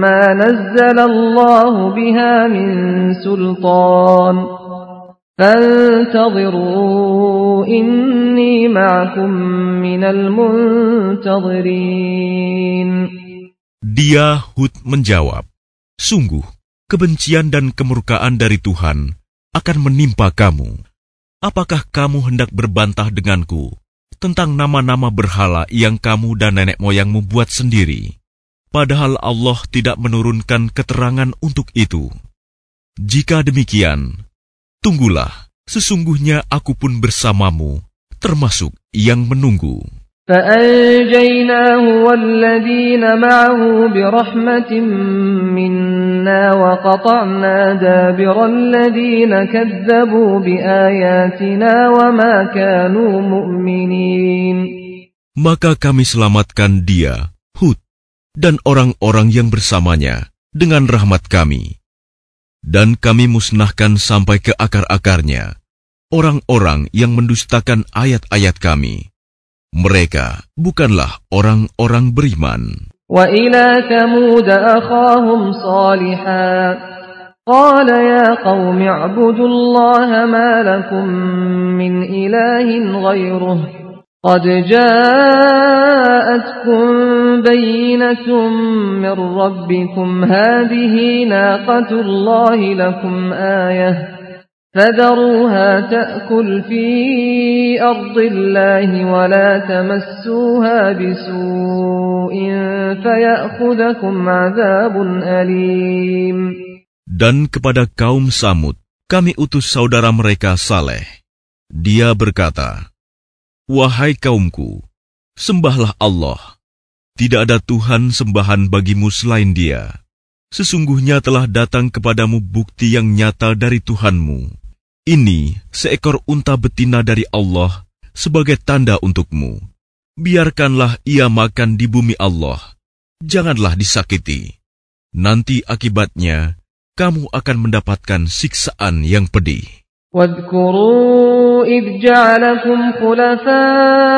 ما نزل الله بها من سلطان فانتظروا إني معكم من المنتظرين Dia Hud menjawab, Sungguh, kebencian dan kemurkaan dari Tuhan akan menimpa kamu. Apakah kamu hendak berbantah denganku tentang nama-nama berhala yang kamu dan nenek moyangmu buat sendiri? Padahal Allah tidak menurunkan keterangan untuk itu. Jika demikian, tunggulah Sesungguhnya aku pun bersamamu, termasuk yang menunggu. فأنجيناه والذين معه برحمة منا وقطعنا دابر الذين كذبوا بآياتنا وما كانوا مؤمنين Maka kami selamatkan dia, Hud, dan orang-orang yang bersamanya dengan rahmat kami. Dan kami musnahkan sampai ke akar-akarnya orang-orang yang mendustakan ayat-ayat kami. Mereka bukanlah orang-orang beriman. وإلى ثمود أخاهم صالحا قال يا قوم اعبدوا الله ما لكم من إله غيره قد جاءتكم بينة من ربكم هذه ناقة الله لكم آيةً فذروها تأكل في أرض الله ولا تمسوها بسوء فيأخذكم عذاب أليم Dan kepada kaum Samud, kami utus saudara mereka Saleh. Dia berkata, Wahai kaumku, sembahlah Allah. Tidak ada Tuhan sembahan bagimu selain dia. Sesungguhnya telah datang kepadamu bukti yang nyata dari Tuhanmu. Ini seekor unta betina dari Allah sebagai tanda untukmu. Biarkanlah ia makan di bumi Allah. Janganlah disakiti. Nanti akibatnya kamu akan mendapatkan siksaan yang pedih. واذكروا إذ جعلكم خلفاء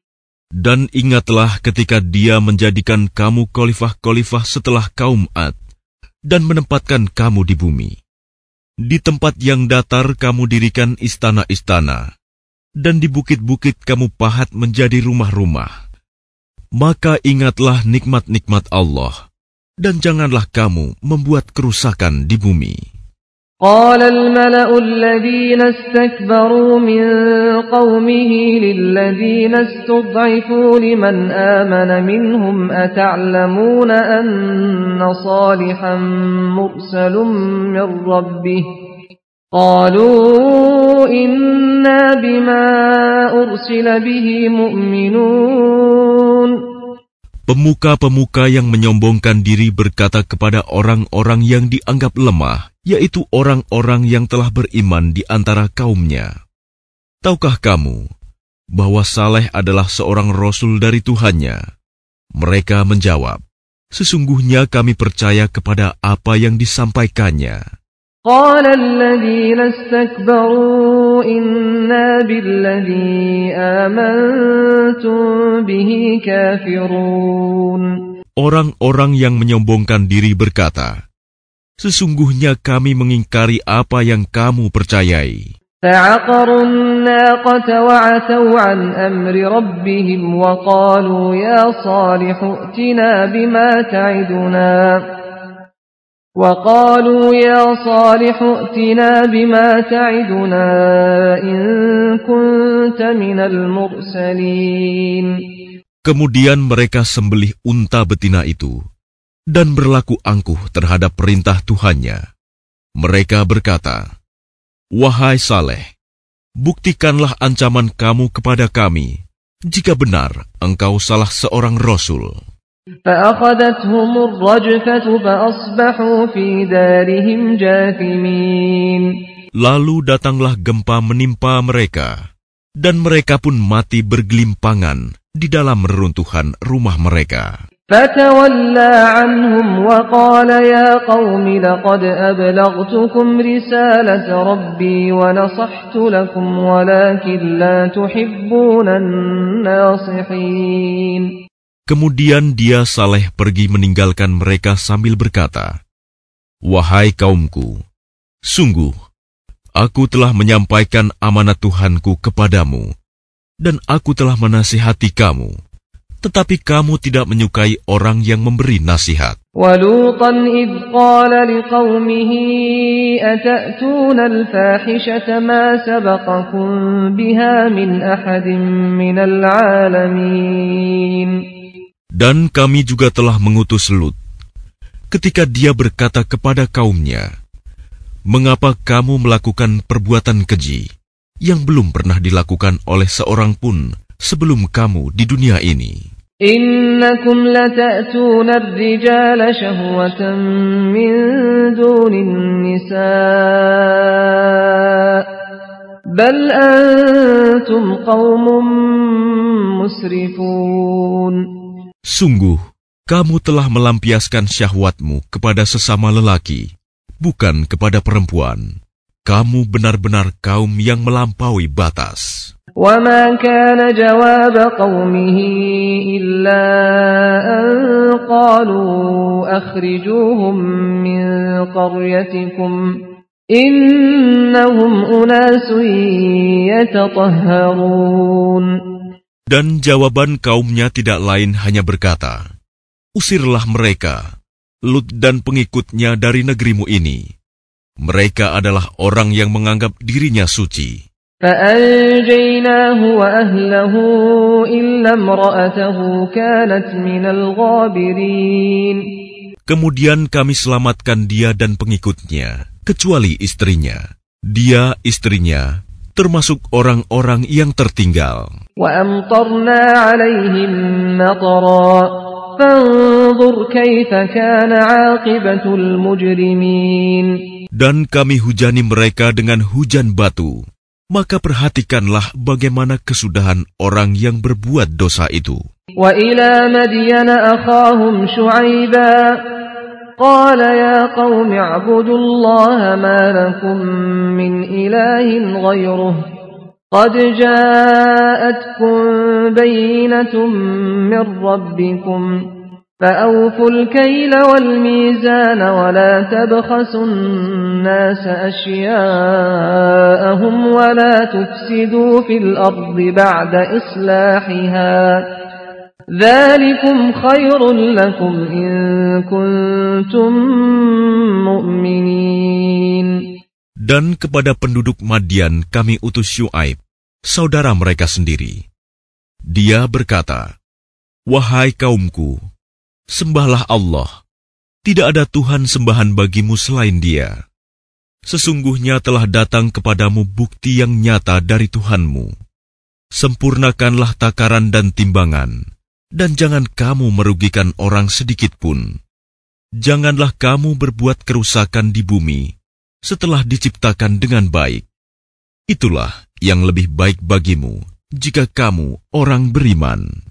Dan ingatlah ketika dia menjadikan kamu khalifah-khalifah setelah kaum Ad dan menempatkan kamu di bumi. Di tempat yang datar kamu dirikan istana-istana, dan di bukit-bukit kamu pahat menjadi rumah-rumah. Maka ingatlah nikmat-nikmat Allah, dan janganlah kamu membuat kerusakan di bumi. قال الملأ الذين استكبروا من قومه للذين استضعفوا لمن آمن منهم أتعلمون أن صالحا مرسل من ربه قالوا إنا بما أرسل به مؤمنون Pemuka-pemuka yang menyombongkan diri berkata kepada orang-orang yang dianggap lemah, yaitu orang-orang yang telah beriman di antara kaumnya. Tahukah kamu bahwa Saleh adalah seorang rasul dari Tuhannya? Mereka menjawab, Sesungguhnya kami percaya kepada apa yang disampaikannya. Orang-orang yang menyombongkan diri berkata, Sesungguhnya kami mengingkari apa yang kamu percayai. فعقروا الناقة وعتوا عن أمر ربهم وقالوا يا صالح ائتنا بما تعدنا وقالوا يا صالح ائتنا بما تعدنا إن كنت من المرسلين Kemudian mereka sembelih unta betina itu dan berlaku angkuh terhadap perintah Tuhannya. Mereka berkata, Wahai Saleh, buktikanlah ancaman kamu kepada kami, jika benar engkau salah seorang Rasul. Lalu datanglah gempa menimpa mereka, dan mereka pun mati bergelimpangan di dalam reruntuhan rumah mereka. فتولى عنهم وقال يا قوم لقد أبلغتكم رسالة ربي ونصحت لكم ولكن لا تحبون الناصحين Kemudian dia Saleh pergi meninggalkan mereka sambil berkata, Wahai kaumku, sungguh, aku telah menyampaikan amanat Tuhanku kepadamu, dan aku telah menasihati kamu, tetapi kamu tidak menyukai orang yang memberi nasihat. Dan kami juga telah mengutus Lut ketika dia berkata kepada kaumnya, "Mengapa kamu melakukan perbuatan keji yang belum pernah dilakukan oleh seorang pun sebelum kamu di dunia ini?" إنكم لتأتون الرجال شهوة من دون النساء بل أنتم قوم مسرفون Sungguh, kamu telah melampiaskan syahwatmu kepada sesama lelaki, bukan kepada perempuan. Kamu benar-benar kaum yang melampaui batas. وما كان جواب قومه إلا أن قالوا أخرجوهم من قريتكم إنهم أناس يتطهرون Dan jawaban kaumnya tidak lain hanya berkata, Usirlah mereka, Lut dan pengikutnya dari negerimu ini. Mereka adalah orang yang menganggap dirinya suci. فأنجيناه وأهله إلا امرأته كانت من الغابرين Kemudian kami selamatkan dia dan pengikutnya, kecuali istrinya. Dia, istrinya, termasuk orang-orang yang tertinggal. وأمطرنا عليهم مطرا فانظر كيف كان عاقبة المجرمين Dan kami hujani mereka dengan hujan batu. Maka perhatikanlah bagaimana kesudahan orang yang berbuat dosa itu. وإلى مدين أخاهم شعيبا قال يا قوم اعبدوا الله ما لكم من إله غيره قد جاءتكم بينة من ربكم فأوفوا الكيل والميزان ولا تبخسوا الناس أشياءهم ولا تفسدوا في الأرض بعد إصلاحها ذلكم خير لكم إن كنتم مؤمنين Dan kepada penduduk Madian kami utus Syuaib, saudara mereka sendiri. Dia berkata, Wahai kaumku, sembahlah Allah. Tidak ada Tuhan sembahan bagimu selain dia. Sesungguhnya telah datang kepadamu bukti yang nyata dari Tuhanmu. Sempurnakanlah takaran dan timbangan, dan jangan kamu merugikan orang sedikit pun. Janganlah kamu berbuat kerusakan di bumi setelah diciptakan dengan baik. Itulah yang lebih baik bagimu jika kamu orang beriman.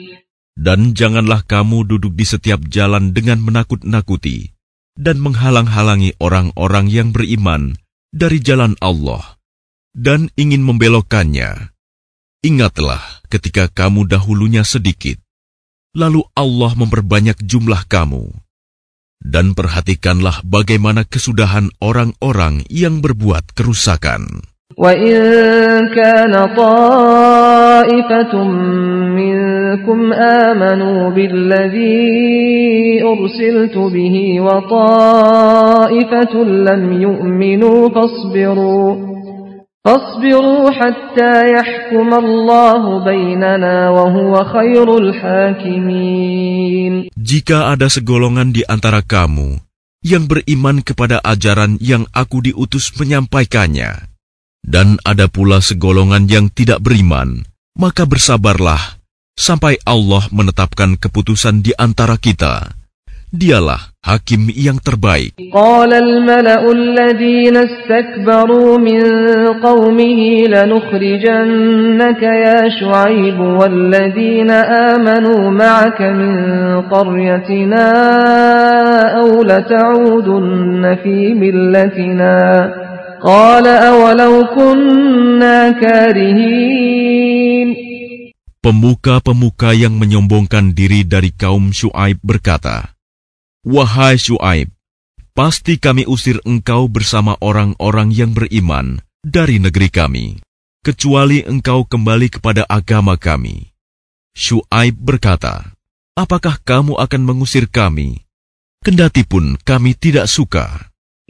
Dan janganlah kamu duduk di setiap jalan dengan menakut-nakuti dan menghalang-halangi orang-orang yang beriman dari jalan Allah dan ingin membelokkannya. Ingatlah ketika kamu dahulunya sedikit, lalu Allah memperbanyak jumlah kamu. Dan perhatikanlah bagaimana kesudahan orang-orang yang berbuat kerusakan. وإن كان طائفة منكم آمنوا بالذي أرسلت به وطائفة لم يؤمنوا فاصبروا فاصبروا حتى يحكم الله بيننا وهو خير الحاكمين Jika ada segolongan di antara kamu yang beriman kepada ajaran yang aku diutus menyampaikannya, dan ada pula segolongan yang tidak beriman, maka bersabarlah sampai Allah menetapkan keputusan di antara kita. Dialah hakim yang terbaik. Qala al-mala'u alladhina istakbaru min qawmihi lanukhrijannaka ya Shu'aib walladhina amanu ma'aka min qaryatina aw lata'udunna fi millatina. Qala awalau kunna karihin Pemuka-pemuka yang menyombongkan diri dari kaum Syuaib berkata, Wahai Syuaib, pasti kami usir engkau bersama orang-orang yang beriman dari negeri kami, kecuali engkau kembali kepada agama kami. Syuaib berkata, Apakah kamu akan mengusir kami? Kendati pun kami tidak suka.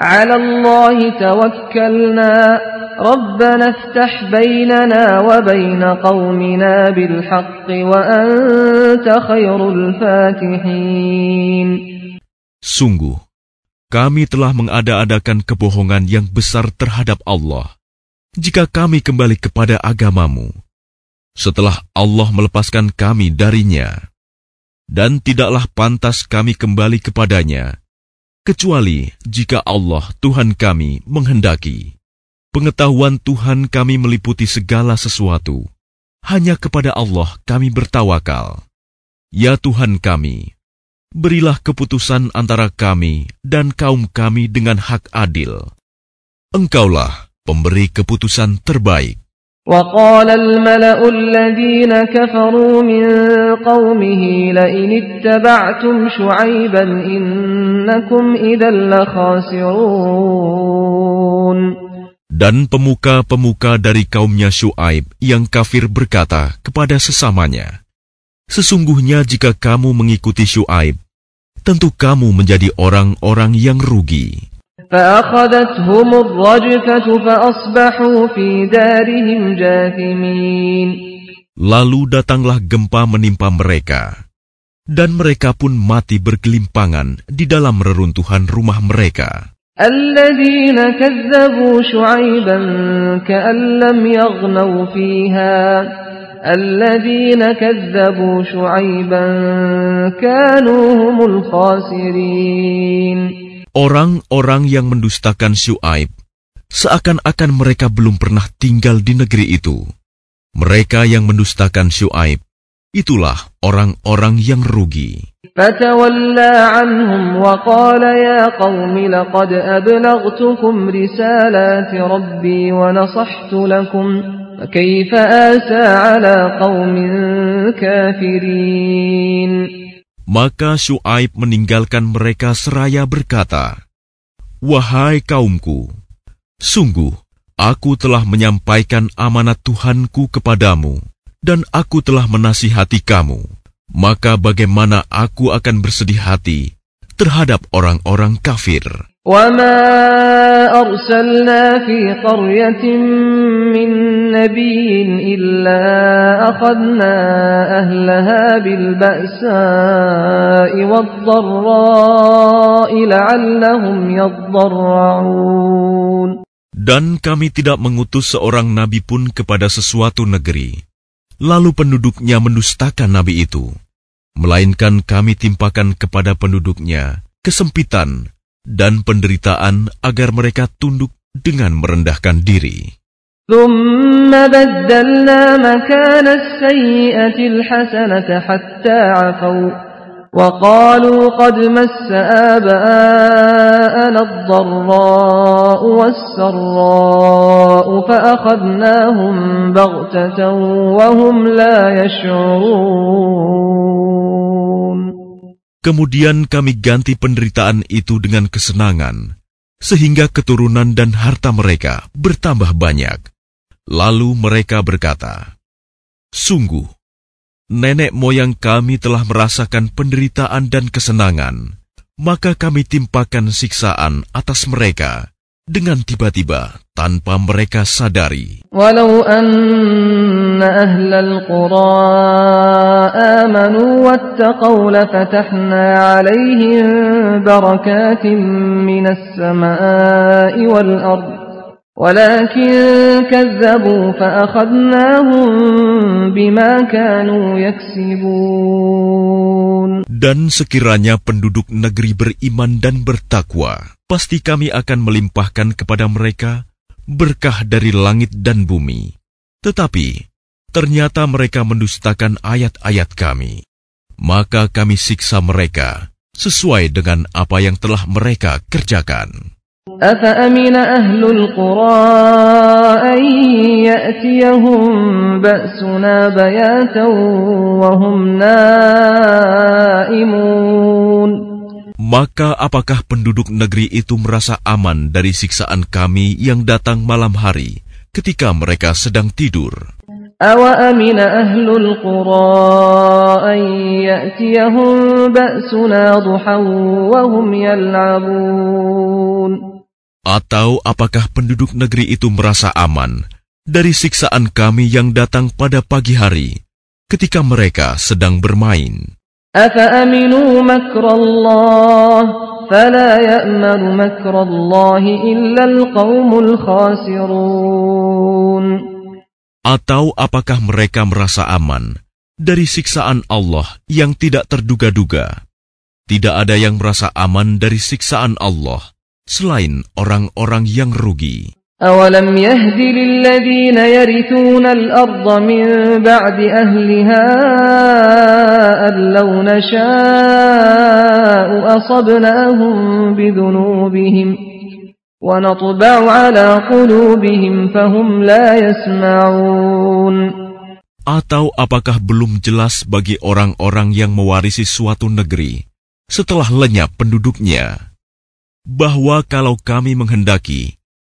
على الله توكلنا ربنا افتح بيننا وبين قومنا بالحق وأنت خير الفاتحين Sungguh, kami telah mengada-adakan kebohongan yang besar terhadap Allah. Jika kami kembali kepada agamamu, setelah Allah melepaskan kami darinya, dan tidaklah pantas kami kembali kepadanya, kecuali jika Allah Tuhan kami menghendaki. Pengetahuan Tuhan kami meliputi segala sesuatu. Hanya kepada Allah kami bertawakal. Ya Tuhan kami, berilah keputusan antara kami dan kaum kami dengan hak adil. Engkaulah pemberi keputusan terbaik. وقال الملأ الذين كفروا من قومه لئن اتبعتم شعيبا إنكم إذا لخاسرون Dan pemuka-pemuka dari kaumnya Syuaib yang kafir berkata kepada sesamanya, Sesungguhnya jika kamu mengikuti Syuaib, tentu kamu menjadi orang-orang yang rugi. فأخذتهم الرجفة فأصبحوا في دارهم جاثمين Lalu datanglah gempa menimpa mereka, dan mereka pun mati bergelimpangan di dalam reruntuhan rumah mereka. الذين كذبوا شعيبا كأن لم يغنوا فيها الذين كذبوا شعيبا كانوا هم الخاسرين Orang-orang yang mendustakan Syuaib, seakan-akan mereka belum pernah tinggal di negeri itu. Mereka yang mendustakan Syuaib, itulah orang-orang yang rugi. فتولى عنهم وقال يا قوم لقد أبلغتكم رسالات ربي ونصحت لكم فكيف آسى على قوم كافرين maka Syuaib meninggalkan mereka seraya berkata, Wahai kaumku, sungguh aku telah menyampaikan amanat Tuhanku kepadamu, dan aku telah menasihati kamu. Maka bagaimana aku akan bersedih hati terhadap orang-orang kafir? وما أرسلنا في قرية من نبي إلا أخذنا أهلها بالبأساء والضراء لعلهم يضرعون Dan kami tidak mengutus seorang nabi pun kepada sesuatu negeri, lalu penduduknya mendustakan nabi itu, melainkan kami timpakan kepada penduduknya kesempitan dan penderitaan agar mereka tunduk dengan merendahkan diri. ثم بدلنا مكان السيئة الحسنة حتى عفوا وقالوا قد مس آباءنا الضراء والسراء فأخذناهم بغتة وهم لا يشعرون Kemudian kami ganti penderitaan itu dengan kesenangan, sehingga keturunan dan harta mereka bertambah banyak. Lalu mereka berkata, Sungguh, nenek moyang kami telah merasakan penderitaan dan kesenangan, maka kami timpakan siksaan atas mereka dengan tiba-tiba tanpa mereka sadari. ولو أن أهل القرى آمنوا واتقوا لفتحنا عليهم بركات من السماء والأرض ولكن كذبوا فأخذناهم بما كانوا يكسبون Dan sekiranya penduduk negeri beriman dan bertakwa, pasti kami akan melimpahkan kepada mereka berkah dari langit dan bumi. Tetapi ternyata mereka mendustakan ayat-ayat kami. Maka kami siksa mereka sesuai dengan apa yang telah mereka kerjakan. أفأمن أهل القرى أن يأتيهم بأسنا بياتا وهم نائمون maka apakah penduduk negeri itu merasa aman dari siksaan kami yang datang malam hari ketika mereka sedang tidur? Atau apakah penduduk negeri itu merasa aman dari siksaan kami yang datang pada pagi hari ketika mereka sedang bermain? أفأمنوا مكر الله فلا يأمن مكر الله إلا القوم الخاسرون Atau apakah mereka merasa aman dari siksaan Allah yang tidak terduga-duga? Tidak ada yang merasa aman dari siksaan Allah selain orang-orang yang rugi. أولم يهد للذين يرثون الأرض من بعد أهلها أن لو نشاء أصبناهم بذنوبهم ونطبع على قلوبهم فهم لا يسمعون Atau apakah belum jelas bagi orang-orang yang mewarisi suatu negeri setelah lenyap penduduknya, bahwa kalau kami menghendaki,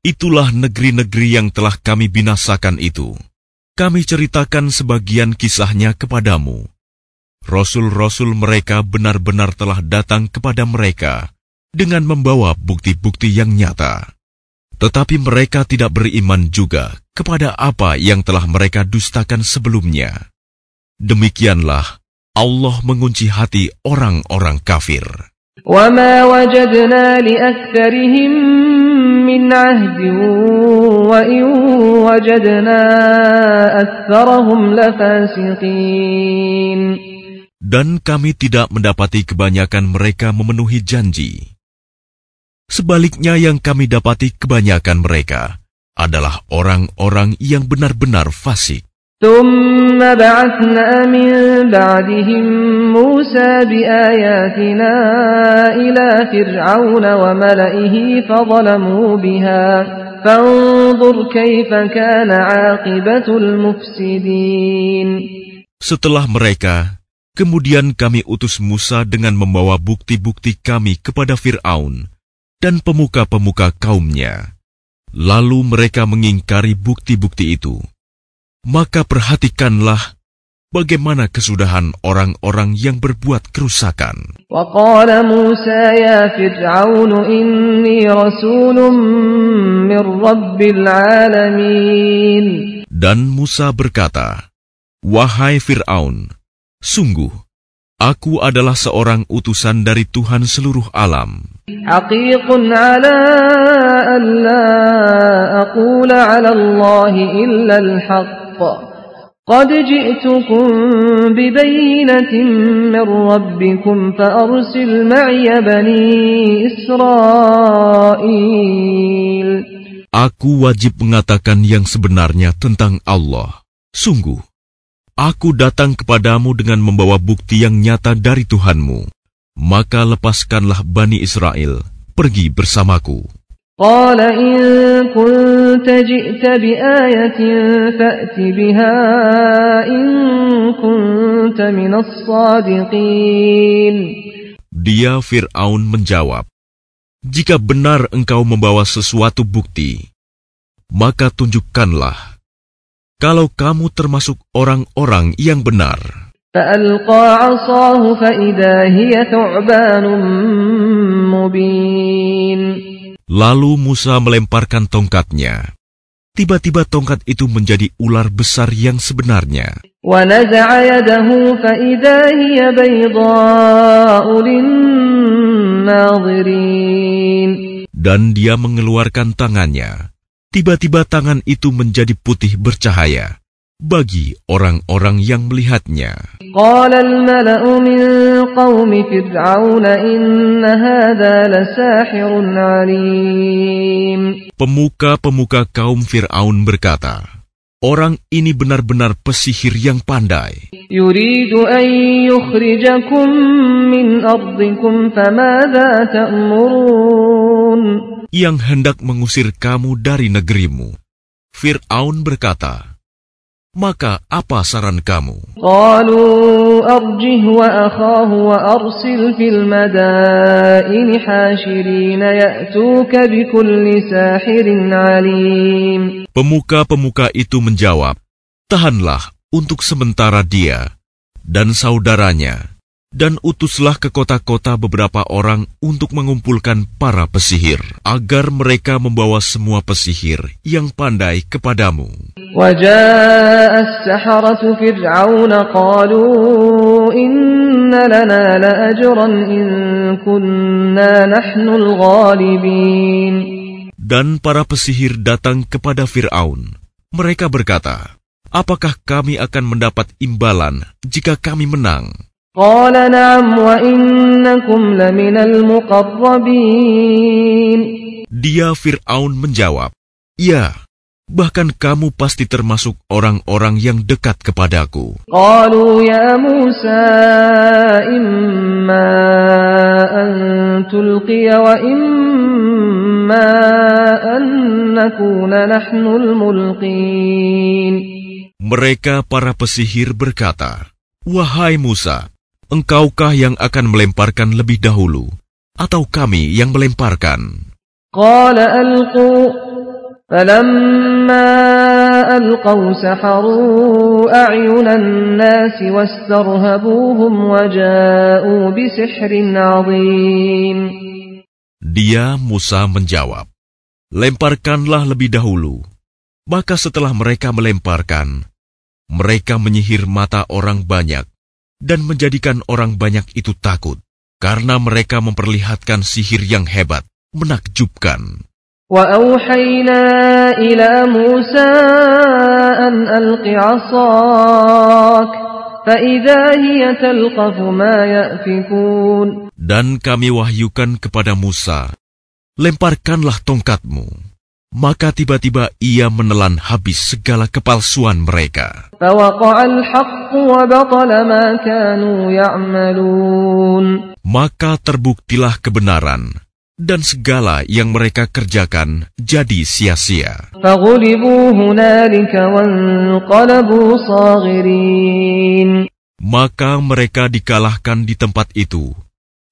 Itulah negeri-negeri yang telah kami binasakan itu. Kami ceritakan sebagian kisahnya kepadamu. Rasul-rasul mereka benar-benar telah datang kepada mereka dengan membawa bukti-bukti yang nyata. Tetapi mereka tidak beriman juga kepada apa yang telah mereka dustakan sebelumnya. Demikianlah Allah mengunci hati orang-orang kafir. وما وجدنا لأكثرهم من عهد وإن وجدنا أكثرهم لفاسقين Dan kami tidak mendapati kebanyakan mereka memenuhi janji. Sebaliknya yang kami dapati kebanyakan mereka adalah orang-orang yang benar-benar fasik. ثم بعثنا من بعدهم موسى بآياتنا إلى فرعون وملئه فظلموا بها فانظر كيف كان عاقبة المفسدين Setelah mereka, kemudian kami utus Musa dengan membawa bukti-bukti kami kepada Fir'aun dan pemuka-pemuka kaumnya. Lalu mereka mengingkari bukti-bukti itu. Maka perhatikanlah bagaimana kesudahan orang-orang yang berbuat kerusakan. وقال موسى يا فرعون إني رسول من رب العالمين Dan Musa berkata, Wahai Fir'aun, sungguh, aku adalah seorang utusan dari Tuhan seluruh alam. حقيق على أن لا أقول على الله إلا الحق قد جئتكم ببينة من ربكم فأرسل معي بني إسرائيل Aku wajib mengatakan yang sebenarnya tentang Allah. Sungguh, Aku datang kepadamu dengan membawa bukti yang nyata dari Tuhanmu. Maka lepaskanlah Bani Israel, pergi bersamaku. قال إن كنت جئت بآية فأت بها إن كنت من الصادقين Dia Fir'aun menjawab, Jika benar engkau membawa sesuatu bukti, maka tunjukkanlah. Kalau kamu termasuk orang-orang yang benar. فألقى Lalu Musa melemparkan tongkatnya. Tiba-tiba tongkat itu menjadi ular besar yang sebenarnya. Dan dia mengeluarkan tangannya. Tiba-tiba tangan itu menjadi putih bercahaya bagi orang-orang yang melihatnya. Pemuka-pemuka kaum Fir'aun berkata, Orang ini benar-benar pesihir yang pandai. Yang hendak mengusir kamu dari negerimu. Fir'aun berkata, maka apa saran kamu? Pemuka-pemuka itu menjawab, Tahanlah untuk sementara dia dan saudaranya dan utuslah ke kota-kota beberapa orang untuk mengumpulkan para pesihir, agar mereka membawa semua pesihir yang pandai kepadamu. Dan para pesihir datang kepada Fir'aun. Mereka berkata, Apakah kami akan mendapat imbalan jika kami menang? قال نعم وإنكم لمن المقربين Dia Fir'aun menjawab, Ya, bahkan kamu pasti termasuk orang-orang yang dekat kepadaku. Qalu ya Musa, imma an tulqiya wa imma an nakuna nahnul mulqin. Mereka para pesihir berkata, Wahai Musa, Engkaukah yang akan melemparkan lebih dahulu, atau kami yang melemparkan? Dia Musa menjawab, Lemparkanlah lebih dahulu. Maka setelah mereka melemparkan, mereka menyihir mata orang banyak dan menjadikan orang banyak itu takut karena mereka memperlihatkan sihir yang hebat, menakjubkan. وأوحينا إلى موسى أن ألق عصاك فإذا هي تلقف ما يأفكون Dan kami wahyukan kepada Musa, Lemparkanlah tongkatmu. maka tiba-tiba ia menelan habis segala kepalsuan mereka. Maka terbuktilah kebenaran, dan segala yang mereka kerjakan jadi sia-sia. Maka mereka dikalahkan di tempat itu,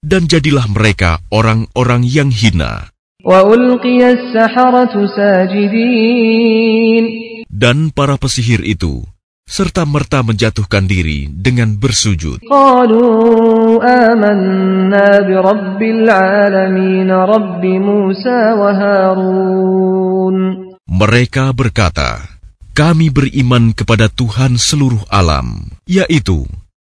dan jadilah mereka orang-orang yang hina. Dan para pesihir itu serta merta menjatuhkan diri dengan bersujud. Mereka berkata, kami beriman kepada Tuhan seluruh alam, yaitu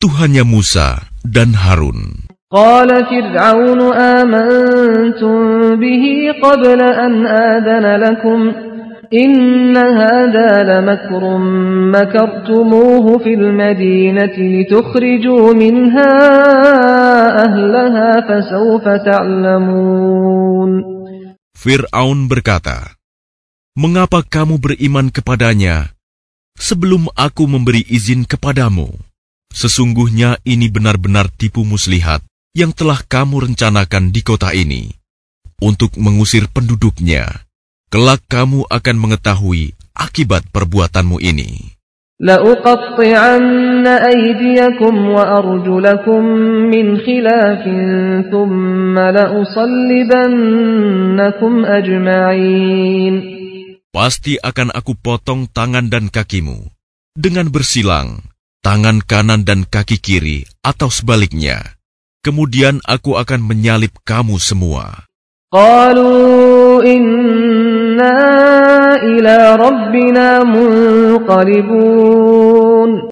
Tuhannya Musa dan Harun. قال فرعون آمنتم به قبل أن آذن لكم إن هذا لمكر مكرتموه في المدينة لتخرجوا منها أهلها فسوف تعلمون Fir'aun berkata, Mengapa kamu beriman kepadanya sebelum aku memberi izin kepadamu. Sesungguhnya ini benar-benar tipu muslihat yang telah kamu rencanakan di kota ini untuk mengusir penduduknya. Kelak kamu akan mengetahui akibat perbuatanmu ini. لأقطعن أيديكم وأرجلكم من خلاف ثم لأصلبنكم أجمعين Pasti akan aku potong tangan dan kakimu dengan bersilang, tangan kanan dan kaki kiri atau sebaliknya. kemudian aku akan menyalib kamu semua. Qalu inna ila rabbina munqalibun.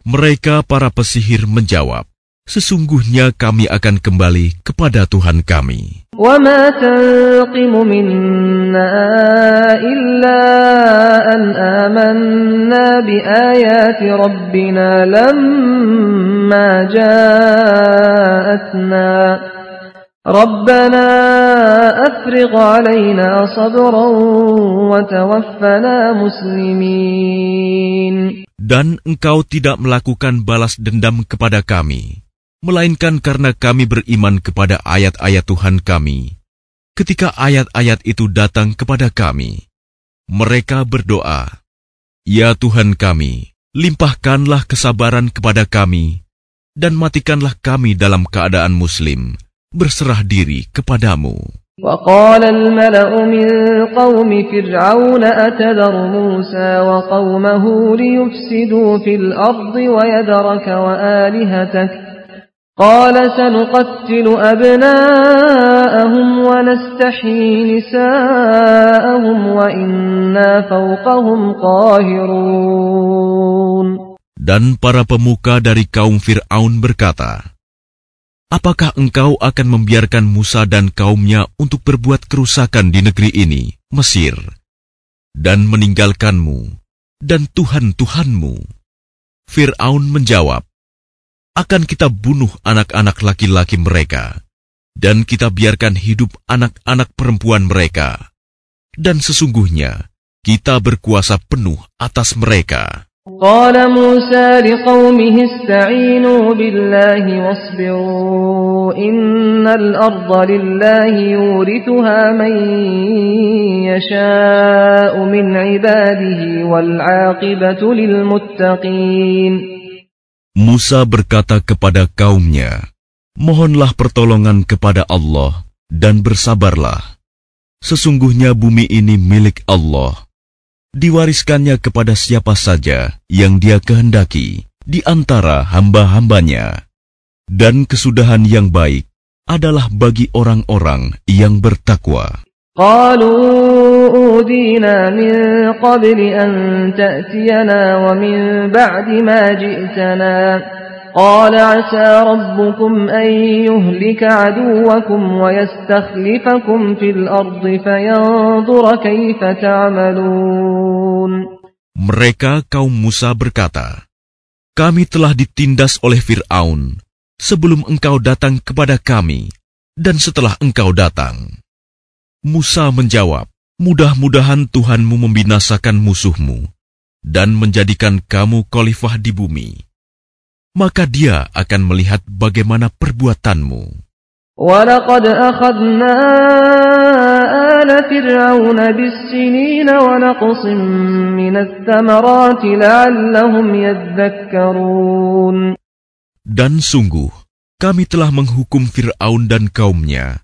Mereka para pesihir menjawab, sesungguhnya kami akan kembali kepada Tuhan kami. وما تنقم منا إلا أن آمنا بآيات ربنا لما جاءتنا ربنا أفرغ علينا صبرا وتوفنا مسلمين Dan engkau tidak melakukan balas dendam kepada kami, melainkan karena kami beriman kepada ayat-ayat Tuhan kami. Ketika ayat-ayat itu datang kepada kami, mereka berdoa, "Ya Tuhan kami, limpahkanlah kesabaran kepada kami, dan matikanlah kami dalam keadaan Muslim, berserah diri kepadamu." وقال الملأ من قوم فرعون أتذر موسى وقومه ليفسدوا في الأرض ويذرك وآلهتك قال سنقتل أبناءهم ونستحيي نساءهم وإنا فوقهم قاهرون Dan para pemuka dari kaum Fir'aun berkata, Apakah engkau akan membiarkan Musa dan kaumnya untuk berbuat kerusakan di negeri ini, Mesir, dan meninggalkanmu dan Tuhan-Tuhanmu? Fir'aun menjawab, akan kita bunuh anak-anak laki-laki mereka, dan kita biarkan hidup anak-anak perempuan mereka. Dan sesungguhnya, kita berkuasa penuh atas mereka. Musa billahi min Musa berkata kepada kaumnya, "Mohonlah pertolongan kepada Allah dan bersabarlah. Sesungguhnya bumi ini milik Allah. Diwariskannya kepada siapa saja yang Dia kehendaki di antara hamba-hambanya, dan kesudahan yang baik adalah bagi orang-orang yang bertakwa." أودينا من قبل أن تأتينا ومن بعد ما جئتنا قال عسى ربكم أن يهلك عدوكم ويستخلفكم في الأرض فينظر كيف تعملون Mereka kaum Musa berkata, Kami telah ditindas oleh Fir'aun sebelum engkau datang kepada kami dan setelah engkau datang. Musa menjawab, Mudah-mudahan Tuhanmu membinasakan musuhmu dan menjadikan kamu khalifah di bumi. Maka dia akan melihat bagaimana perbuatanmu. Dan sungguh, kami telah menghukum Fir'aun dan kaumnya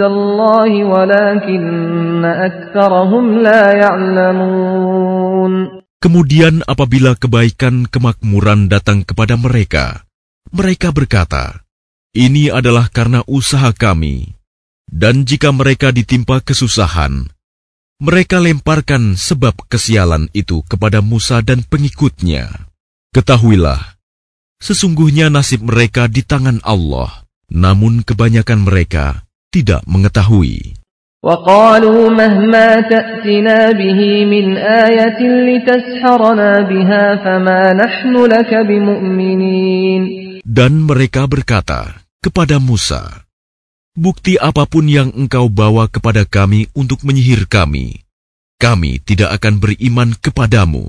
الله ولكن أكثرهم لا يعلمون Kemudian apabila kebaikan kemakmuran datang kepada mereka, mereka berkata, "Ini adalah karena usaha kami." Dan jika mereka ditimpa kesusahan, mereka lemparkan sebab kesialan itu kepada Musa dan pengikutnya. Ketahuilah Sesungguhnya nasib mereka di tangan Allah, namun kebanyakan mereka tidak mengetahui. وقالوا مهما تأتنا به من آية لتسحرنا بها فما نحن لك بمؤمنين Dan mereka berkata kepada Musa, Bukti apapun yang engkau bawa kepada kami untuk menyihir kami, kami tidak akan beriman kepadamu.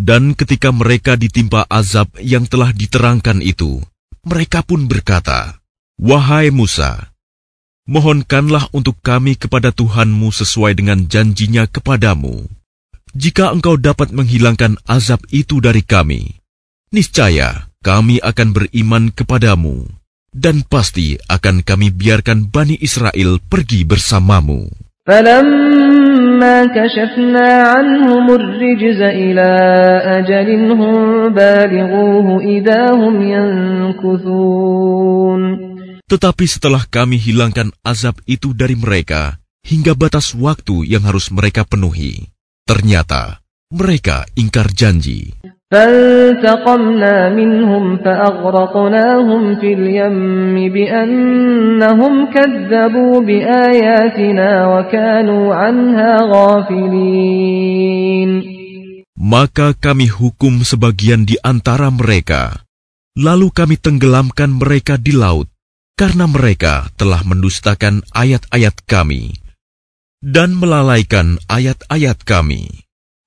Dan ketika mereka ditimpa azab yang telah diterangkan itu, mereka pun berkata, Wahai Musa, mohonkanlah untuk kami kepada Tuhanmu sesuai dengan janjinya kepadamu. Jika engkau dapat menghilangkan azab itu dari kami, niscaya kami akan beriman kepadamu, dan pasti akan kami biarkan Bani Israel pergi bersamamu. فلما كشفنا عنهم الرجز إلى أجل هم بالغوه إذا هم ينكثون Tetapi setelah kami hilangkan azab itu dari mereka hingga batas waktu yang harus mereka penuhi, ternyata mereka ingkar janji. فانتقمنا منهم فأغرقناهم في اليم بأنهم كذبوا بآياتنا وكانوا عنها غافلين Maka kami hukum sebagian di antara mereka, lalu kami tenggelamkan mereka di laut, karena mereka telah mendustakan ayat-ayat kami dan melalaikan ayat-ayat kami.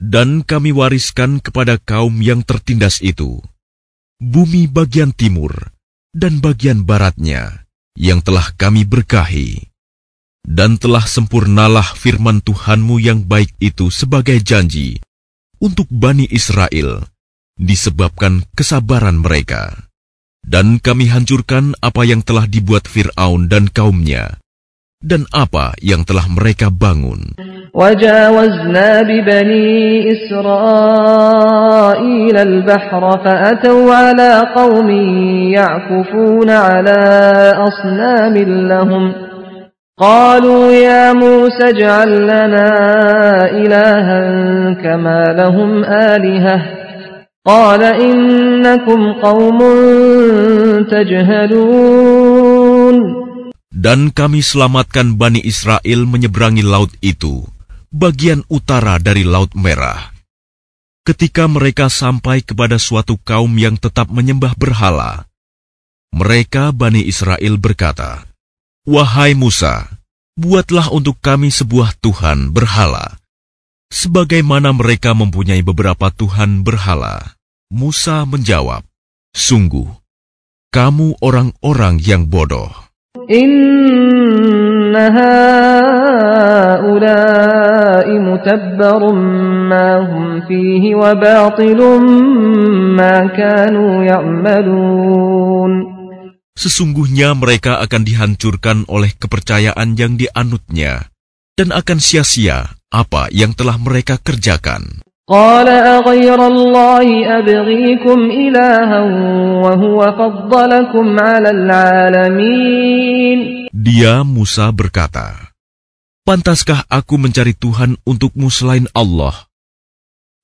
Dan kami wariskan kepada kaum yang tertindas itu, bumi bagian timur dan bagian baratnya yang telah kami berkahi. Dan telah sempurnalah firman Tuhanmu yang baik itu sebagai janji untuk Bani Israel, disebabkan kesabaran mereka. Dan kami hancurkan apa yang telah dibuat Fir'aun dan kaumnya, dan apa yang telah mereka bangun. وجاوزنا ببني إسرائيل البحر فأتوا على قوم يعكفون على أصنام لهم. قالوا يا موسى اجعل لنا إلها كما لهم آلهة. قال إنكم قوم تجهلون. Dan kami selamatkan Bani Israel menyeberangi laut itu, bagian utara dari Laut Merah. Ketika mereka sampai kepada suatu kaum yang tetap menyembah berhala, mereka Bani Israel berkata, Wahai Musa, buatlah untuk kami sebuah Tuhan berhala. Sebagaimana mereka mempunyai beberapa Tuhan berhala, Musa menjawab, Sungguh, kamu orang-orang yang bodoh. إن هؤلاء متبر ما هم فيه وباطل ما كانوا يعملون Sesungguhnya mereka akan dihancurkan oleh kepercayaan yang dianutnya, dan akan sia-sia apa yang telah mereka kerjakan. قال أغير الله أبغيكم إلها وهو فضلكم على العالمين Dia Musa berkata, Pantaskah aku mencari Tuhan untukmu selain Allah?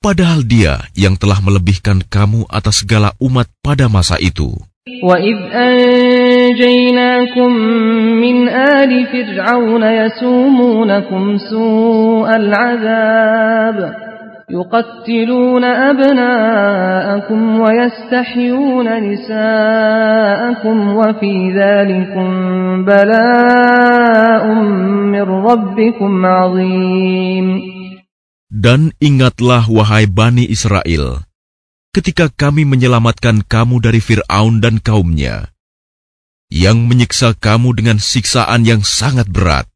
Padahal dia yang telah melebihkan kamu atas segala umat pada masa itu. وإذ أنجيناكم من آل فرعون يسومونكم سوء العذاب يقتلون أبناءكم ويستحيون نساءكم وفي ذلكم بلاء من ربكم عظيم Dan ingatlah wahai Bani Israel, ketika kami menyelamatkan kamu dari Fir'aun dan kaumnya, yang menyiksa kamu dengan siksaan yang sangat berat.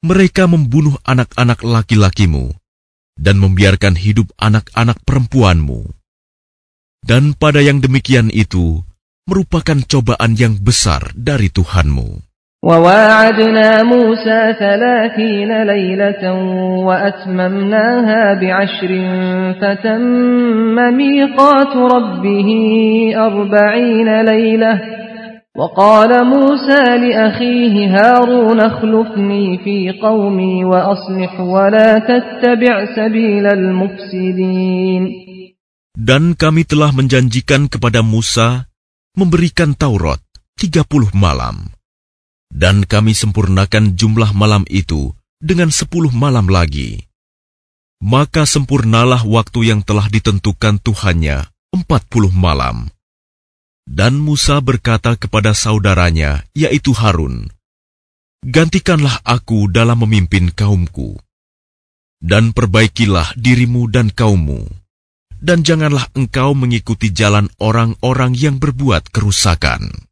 Mereka membunuh anak-anak laki-lakimu dan membiarkan hidup anak-anak perempuanmu. Dan pada yang demikian itu merupakan cobaan yang besar dari Tuhanmu. وواعدنا موسى ثلاثين ليلة وأتممناها بعشر فتم ميقات ربه أربعين ليلة وقال موسى لأخيه هارون اخلفني في قومي وأصلح ولا تتبع سبيل المفسدين Dan kami telah menjanjikan kepada Musa memberikan Taurat 30 malam. Dan kami sempurnakan jumlah malam itu dengan 10 malam lagi. Maka sempurnalah waktu yang telah ditentukan Tuhannya 40 malam. Dan Musa berkata kepada saudaranya, yaitu Harun, Gantikanlah aku dalam memimpin kaumku, dan perbaikilah dirimu dan kaummu, dan janganlah engkau mengikuti jalan orang-orang yang berbuat kerusakan.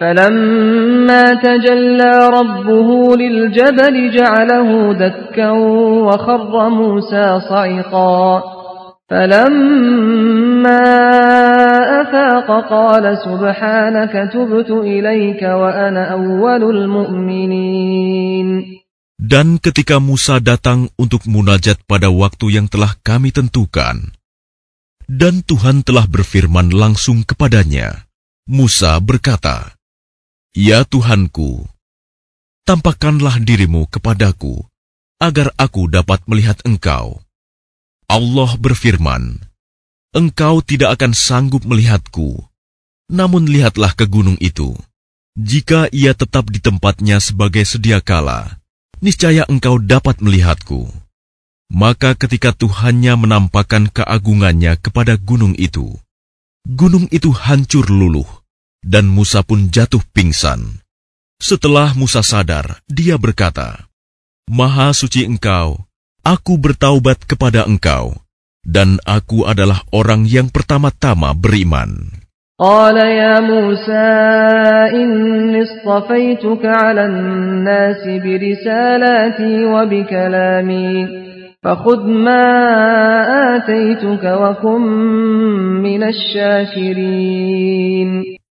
فلما تجلى ربه للجبل جعله دكا وخر موسى صعقا فلما أفاق قال سبحانك تبت إليك وأنا أول المؤمنين Dan ketika Musa datang untuk munajat pada waktu yang telah kami tentukan, dan Tuhan telah berfirman langsung kepadanya, Musa berkata, Ya Tuhanku, tampakkanlah dirimu kepadaku, agar aku dapat melihat engkau. Allah berfirman, Engkau tidak akan sanggup melihatku, namun lihatlah ke gunung itu. Jika ia tetap di tempatnya sebagai sedia kala, niscaya engkau dapat melihatku. Maka ketika Tuhannya menampakkan keagungannya kepada gunung itu, gunung itu hancur luluh, dan Musa pun jatuh pingsan. Setelah Musa sadar, dia berkata, Maha suci engkau, aku bertaubat kepada engkau, dan aku adalah orang yang pertama-tama beriman. قال يا موسى إني اصطفيتك على الناس برسالاتي وبكلامي فخذ ما آتيتك وكن من الشاكرين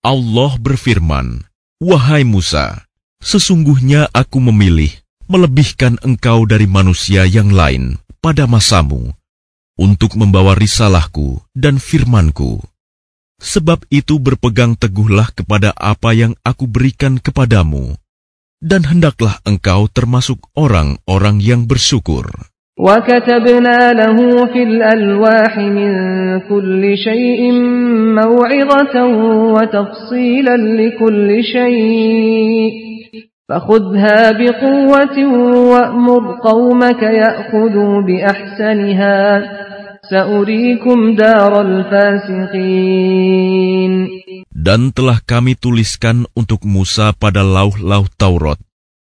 Allah berfirman, Wahai Musa, sesungguhnya aku memilih melebihkan engkau dari manusia yang lain pada masamu untuk membawa risalahku dan firmanku. Sebab itu berpegang teguhlah kepada apa yang aku berikan kepadamu, dan hendaklah engkau termasuk orang-orang yang bersyukur. وكتبنا له في الألواح من كل شيء موعظة وتفصيلا لكل شيء فخذها بقوة وأمر قومك يأخذوا بأحسنها سأريكم دار الفاسقين Dan telah kami tuliskan untuk Musa pada lauh-lauh Taurat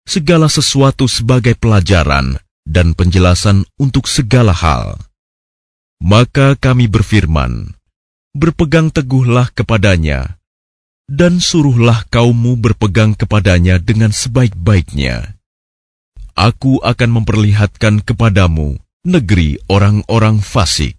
segala sesuatu sebagai pelajaran dan penjelasan untuk segala hal. Maka kami berfirman, berpegang teguhlah kepadanya, Dan suruhlah kaummu berpegang kepadanya dengan sebaik-baiknya. Aku akan memperlihatkan kepadamu negeri orang-orang fasik.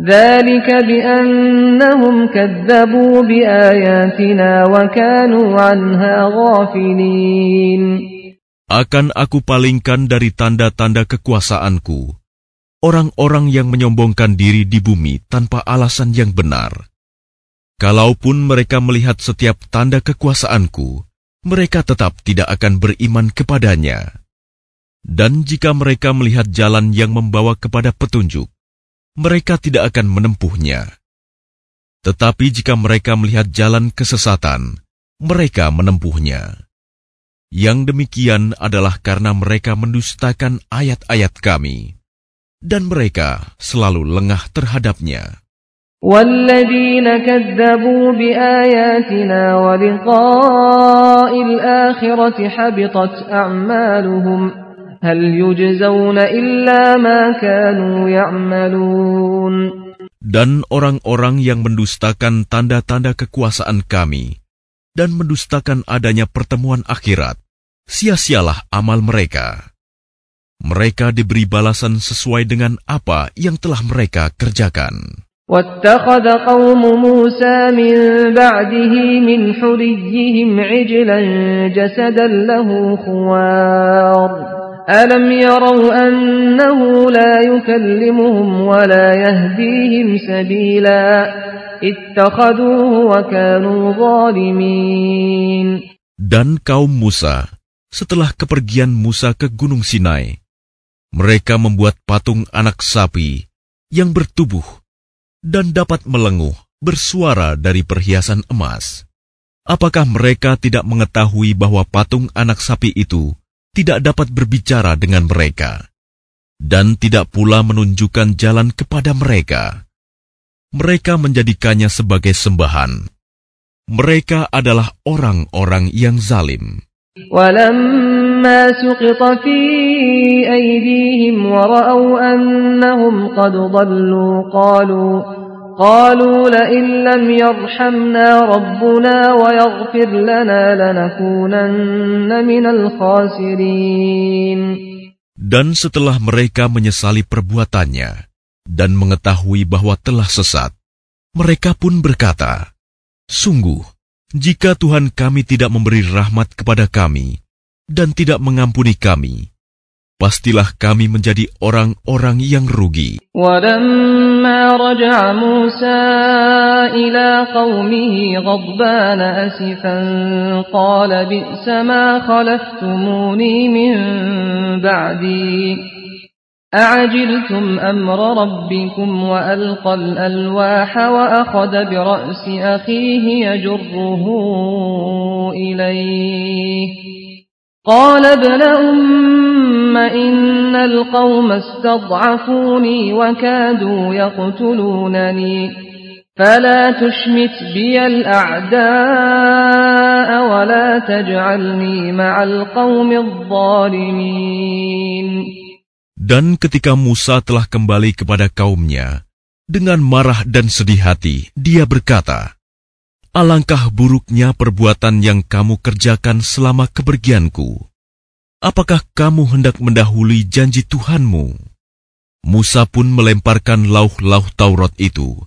ذلك بأنهم كذبوا بآياتنا وكانوا عنها غافلين Akan aku palingkan dari tanda-tanda kekuasaanku orang-orang yang menyombongkan diri di bumi tanpa alasan yang benar. Kalaupun mereka melihat setiap tanda kekuasaanku, mereka tetap tidak akan beriman kepadanya. Dan jika mereka melihat jalan yang membawa kepada petunjuk, mereka tidak akan menempuhnya. Tetapi jika mereka melihat jalan kesesatan, mereka menempuhnya. Yang demikian adalah karena mereka mendustakan ayat-ayat kami, dan mereka selalu lengah terhadapnya. والذين كذبوا بآياتنا ولقاء الآخرة حبطت أعمالهم هل يجزون إلا ما كانوا يعملون Dan orang-orang yang mendustakan tanda-tanda kekuasaan kami dan mendustakan adanya pertemuan akhirat, sia-sialah amal mereka. Mereka diberi balasan sesuai dengan apa yang telah mereka kerjakan. واتخذ قوم موسى من بعده من حليهم عجلا جسدا له خوار ألم يروا أنه لا يكلمهم ولا يهديهم سبيلا اتخذوه وكانوا ظالمين Dan kaum Musa, setelah kepergian Musa ke Gunung Sinai, mereka membuat patung anak sapi yang bertubuh dan dapat melenguh bersuara dari perhiasan emas. Apakah mereka tidak mengetahui bahwa patung anak sapi itu tidak dapat berbicara dengan mereka dan tidak pula menunjukkan jalan kepada mereka? Mereka menjadikannya sebagai sembahan. Mereka adalah orang-orang yang zalim. ولما سقط في أيديهم ورأوا أنهم قد ضلوا قالوا قالوا لئن لم يرحمنا ربنا ويغفر لنا لنكونن من الخاسرين Dan setelah mereka menyesali perbuatannya dan mengetahui bahwa telah sesat, mereka pun berkata, Sungguh, jika Tuhan kami tidak memberi rahmat kepada kami dan tidak mengampuni kami, pastilah kami menjadi orang-orang yang rugi. ولما رجع موسى إلى قومه غضبان أسفا قال بئس ما خلفتموني من بعدي أعجلتم أمر ربكم وألقى الألواح وأخذ برأس أخيه يجره إليه قال ابن أم إن القوم استضعفوني وكادوا يقتلونني فلا تشمت بي الأعداء ولا تجعلني مع القوم الظالمين Dan ketika Musa telah kembali kepada kaumnya, dengan marah dan sedih hati, dia berkata, Alangkah buruknya perbuatan yang kamu kerjakan selama kepergianku. Apakah kamu hendak mendahului janji Tuhanmu? Musa pun melemparkan lauh-lauh Taurat itu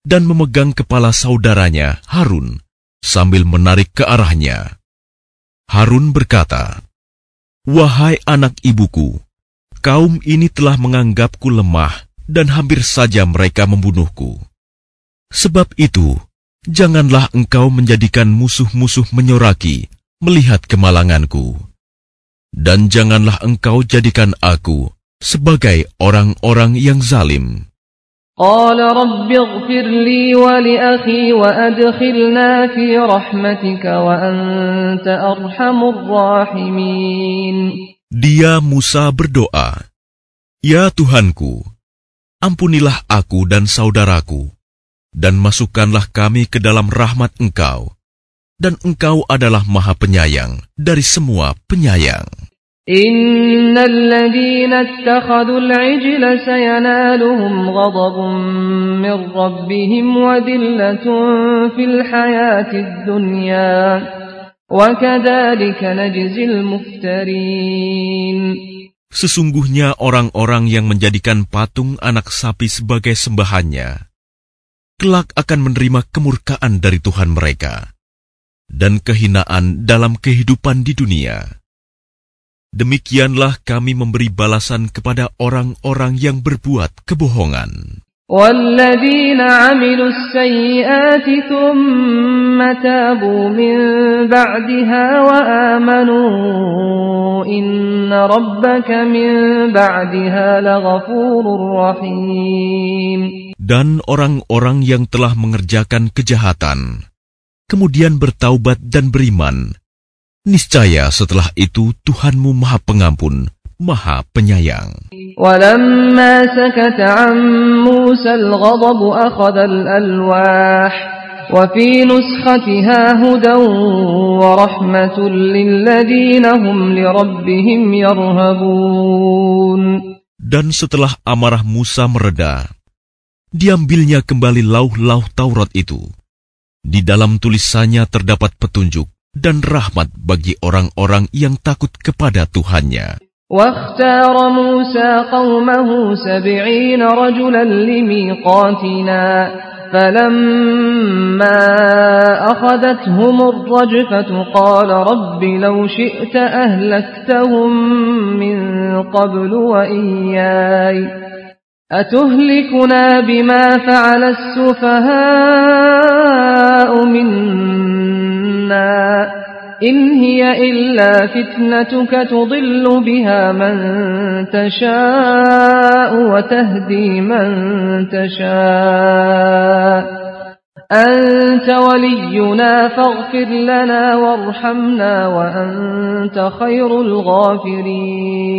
dan memegang kepala saudaranya Harun sambil menarik ke arahnya. Harun berkata, "Wahai anak ibuku, kaum ini telah menganggapku lemah dan hampir saja mereka membunuhku. Sebab itu, janganlah engkau menjadikan musuh-musuh menyoraki melihat kemalanganku dan janganlah engkau jadikan aku sebagai orang-orang yang zalim. Dia Musa berdoa, Ya Tuhanku, ampunilah aku dan saudaraku, dan masukkanlah kami ke dalam rahmat engkau, dan engkau adalah maha penyayang dari semua penyayang. Sesungguhnya orang-orang yang menjadikan patung anak sapi sebagai sembahannya, kelak akan menerima kemurkaan dari Tuhan mereka dan kehinaan dalam kehidupan di dunia. Demikianlah kami memberi balasan kepada orang-orang yang berbuat kebohongan. والذين عملوا السيئات ثم تابوا من بعدها وآمنوا إن ربك من بعدها لغفور رحيم Dan orang-orang yang telah mengerjakan kejahatan, kemudian bertaubat dan beriman, niscaya setelah itu Tuhanmu Maha Pengampun, Maha Penyayang. ولما سكت عن موسى الغضب أخذ الألواح وفي نسختها هدى ورحمة للذين هم لربهم يرهبون Dan setelah amarah Musa mereda, diambilnya kembali lauh-lauh Taurat itu. Di dalam tulisannya terdapat petunjuk dan rahmat bagi orang-orang yang takut kepada Tuhannya. واختار موسى قومه سبعين رجلا لميقاتنا فلما أخذتهم الرجفة قال رب لو شئت أهلكتهم من قبل وإياي أتهلكنا بما فعل السفهاء منا إن هي إلا فتنتك تضل بها من تشاء وتهدي من تشاء أنت ولينا فاغفر لنا وارحمنا وأنت خير الغافرين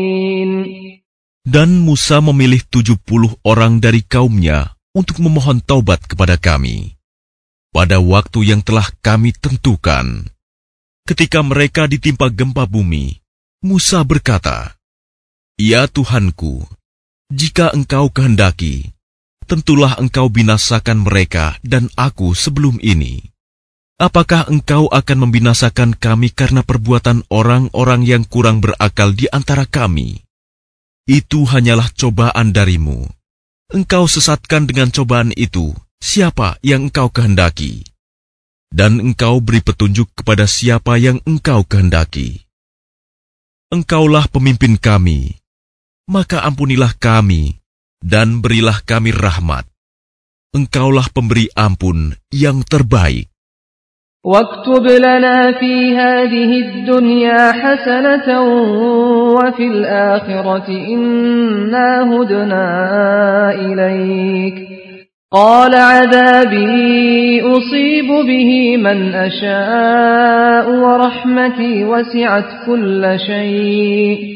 Dan Musa memilih tujuh puluh orang dari kaumnya untuk memohon taubat kepada kami. Pada waktu yang telah kami tentukan, ketika mereka ditimpa gempa bumi, Musa berkata, Ya Tuhanku, jika engkau kehendaki, tentulah engkau binasakan mereka dan aku sebelum ini. Apakah engkau akan membinasakan kami karena perbuatan orang-orang yang kurang berakal di antara kami? Itu hanyalah cobaan darimu. Engkau sesatkan dengan cobaan itu siapa yang engkau kehendaki, dan engkau beri petunjuk kepada siapa yang engkau kehendaki. Engkaulah pemimpin kami, maka ampunilah kami dan berilah kami rahmat. Engkaulah pemberi ampun yang terbaik. واكتب لنا في هذه الدنيا حسنة وفي الآخرة إنا هدنا إليك قال عذابي أصيب به من أشاء ورحمتي وسعت كل شيء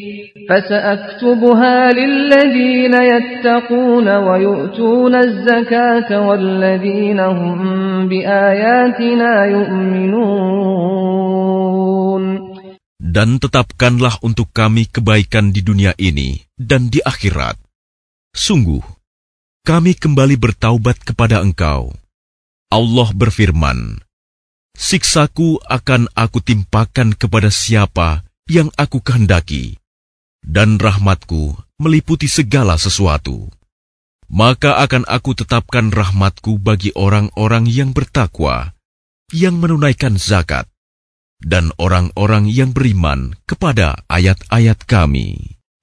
فسأكتبها للذين يتقون ويؤتون الزكاة والذين هم بآياتنا يؤمنون Dan tetapkanlah untuk kami kebaikan di dunia ini dan di akhirat. Sungguh, kami kembali bertaubat kepada engkau. Allah berfirman, Siksaku akan aku timpakan kepada siapa yang aku kehendaki, dan rahmatku meliputi segala sesuatu. Maka akan aku tetapkan rahmatku bagi orang-orang yang bertakwa, yang menunaikan zakat, dan orang-orang yang beriman kepada ayat-ayat kami.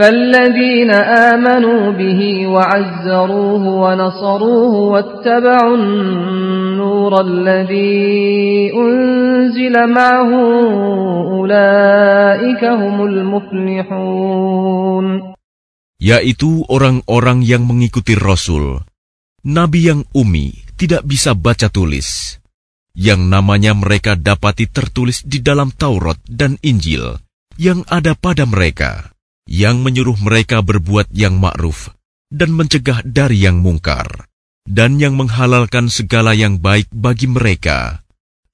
فالذين آمنوا به وعزروه ونصروه واتبعوا النور الذي أنزل معه أولئك هم المفلحون yaitu orang-orang yang mengikuti Rasul, Nabi yang umi tidak bisa baca tulis, yang namanya mereka dapati tertulis di dalam Taurat dan Injil yang ada pada mereka yang menyuruh mereka berbuat yang ma'ruf dan mencegah dari yang mungkar, dan yang menghalalkan segala yang baik bagi mereka,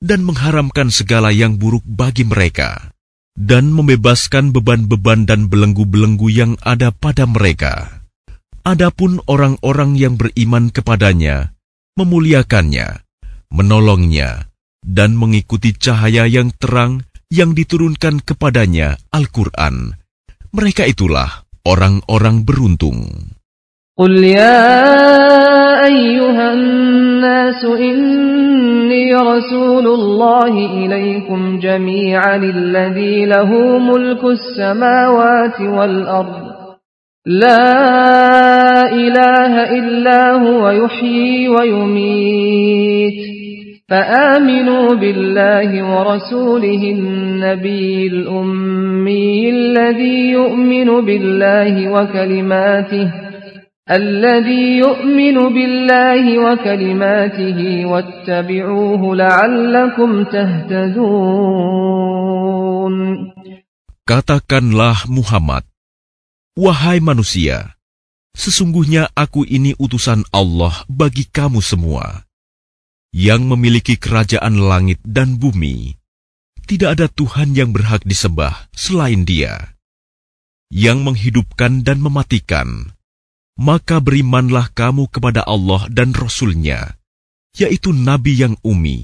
dan mengharamkan segala yang buruk bagi mereka, dan membebaskan beban-beban dan belenggu-belenggu yang ada pada mereka. Adapun orang-orang yang beriman kepadanya, memuliakannya, menolongnya, dan mengikuti cahaya yang terang yang diturunkan kepadanya Al-Quran, mereka itulah orang-orang beruntung. قل يا أيها الناس إني رسول الله إليكم جميعا الذي له ملك السماوات والأرض لا إله إلا هو يحيي ويميت فآمنوا بالله ورسوله النبي الأمي الذي يؤمن بالله وكلماته الذي يؤمن بالله وكلماته واتبعوه لعلكم تهتدون Katakanlah Muhammad, Wahai manusia, sesungguhnya aku ini utusan Allah bagi kamu semua yang memiliki kerajaan langit dan bumi. Tidak ada Tuhan yang berhak disembah selain Dia, yang menghidupkan dan mematikan. Maka berimanlah kamu kepada Allah dan Rasul-Nya, yaitu Nabi yang umi,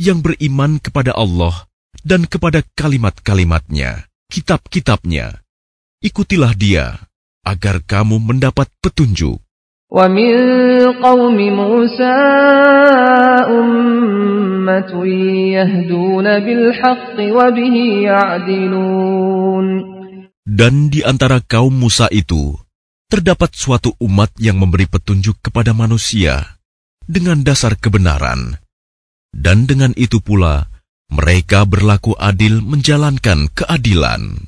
yang beriman kepada Allah dan kepada kalimat-kalimatnya, kitab-kitabnya. Ikutilah Dia, agar kamu mendapat petunjuk. ومن قوم موسى أمة يهدون بالحق وبه يعدلون Dan di antara kaum Musa itu, terdapat suatu umat yang memberi petunjuk kepada manusia dengan dasar kebenaran. Dan dengan itu pula, mereka berlaku adil menjalankan keadilan.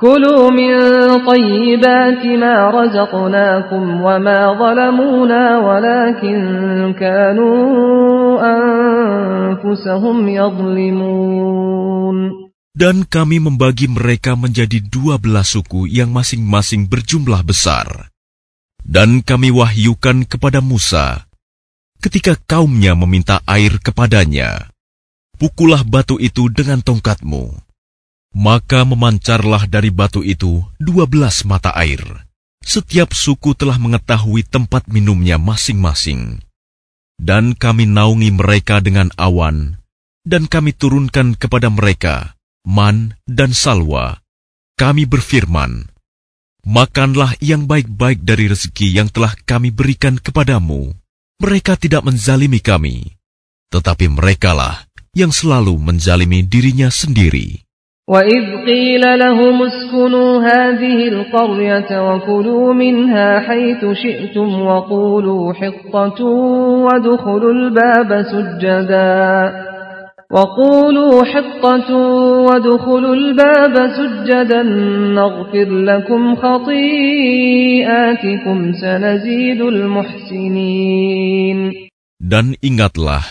كلوا من طيبات ما رزقناكم وما ظلمونا ولكن كانوا أنفسهم يظلمون Dan kami membagi mereka menjadi dua belas suku yang masing-masing berjumlah besar. Dan kami wahyukan kepada Musa, ketika kaumnya meminta air kepadanya, pukullah batu itu dengan tongkatmu. Maka memancarlah dari batu itu dua belas mata air. Setiap suku telah mengetahui tempat minumnya masing-masing. Dan kami naungi mereka dengan awan, dan kami turunkan kepada mereka man dan salwa, kami berfirman, Makanlah yang baik-baik dari rezeki yang telah kami berikan kepadamu. Mereka tidak menzalimi kami, tetapi merekalah yang selalu menzalimi dirinya sendiri. وَإِذْ قِيلَ لَهُمُ اسْكُنُوا هَٰذِهِ الْقَرْيَةَ وَكُلُوا مِنْهَا حَيْثُ شِئْتُمْ وَقُولُوا حِطَّةٌ وَادْخُلُوا الْبَابَ سُجَّدًا وقولوا حطة وادخلوا الباب سجدا نغفر لكم خطيئاتكم سنزيد المحسنين Dan ingatlah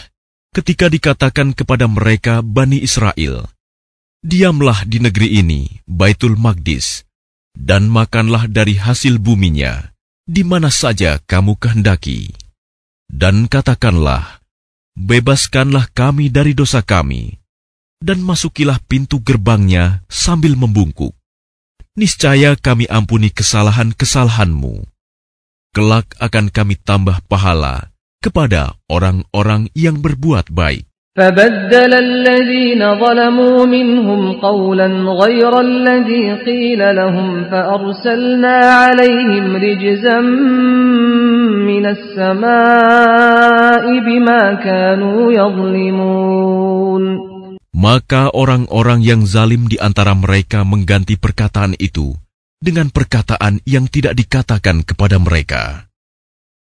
ketika dikatakan kepada mereka Bani Israel, Diamlah di negeri ini, Baitul Magdis, dan makanlah dari hasil buminya, di mana saja kamu kehendaki. Dan katakanlah, bebaskanlah kami dari dosa kami, dan masukilah pintu gerbangnya sambil membungkuk. Niscaya kami ampuni kesalahan-kesalahanmu. Kelak akan kami tambah pahala kepada orang-orang yang berbuat baik. فبدل الذين ظلموا منهم قولا غير الذي قيل لهم فأرسلنا عليهم رجزا من السماء بما كانوا يظلمون Maka orang-orang yang zalim di antara mereka mengganti perkataan itu dengan perkataan yang tidak dikatakan kepada mereka.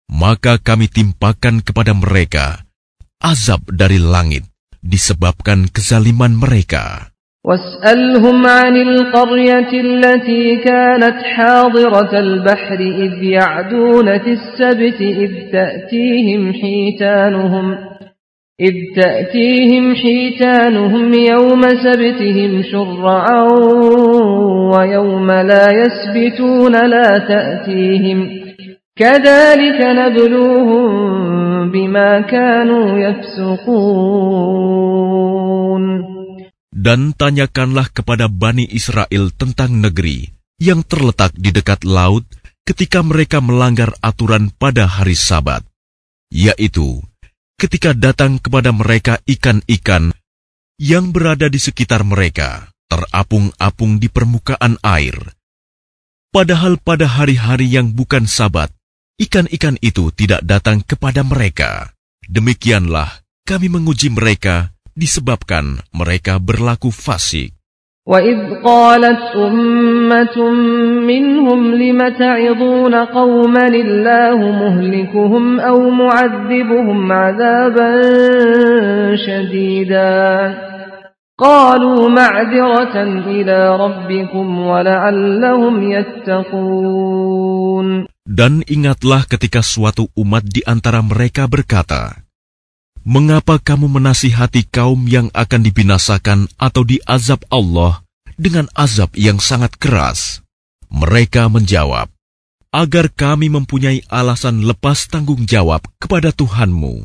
Maka kami timpakan kepada mereka azab dari langit disebabkan kezaliman mereka. واسألهم عن القرية التي كانت حاضرة البحر إذ يعدون في السبت إذ تأتيهم حيتانهم إذ تأتيهم حيتانهم يوم سبتهم شرعا ويوم لا يسبتون لا تأتيهم كذلك نبلوهم بما كانوا يفسقون Dan tanyakanlah kepada Bani Israel tentang negeri yang terletak di dekat laut ketika mereka melanggar aturan pada hari sabat, yaitu ketika datang kepada mereka ikan-ikan yang berada di sekitar mereka, terapung-apung di permukaan air. Padahal pada hari-hari yang bukan sabat, ikan-ikan itu tidak datang kepada mereka. Demikianlah kami menguji mereka disebabkan mereka berlaku fasik. وإذ قالت أمة منهم لم تعظون قوما الله مهلكهم أو معذبهم عذابا شديدا قالوا معذرة إلى ربكم ولعلهم يتقون Dan ingatlah ketika suatu umat di antara mereka berkata, Mengapa kamu menasihati kaum yang akan dibinasakan atau diazab Allah dengan azab yang sangat keras? Mereka menjawab, agar kami mempunyai alasan lepas tanggung jawab kepada Tuhanmu,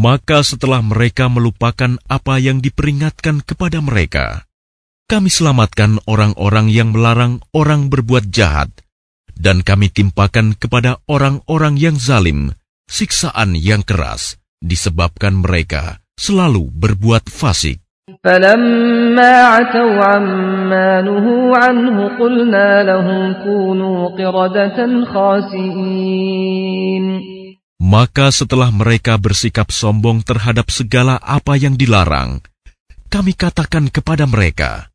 Maka setelah mereka melupakan apa yang diperingatkan kepada mereka, kami selamatkan orang-orang yang melarang orang berbuat jahat, dan kami timpakan kepada orang-orang yang zalim siksaan yang keras disebabkan mereka selalu berbuat fasik. فلما عتوا عما نهوا عنه قلنا لهم كونوا قردة خاسئين Maka setelah mereka bersikap sombong terhadap segala apa yang dilarang, kami katakan kepada mereka,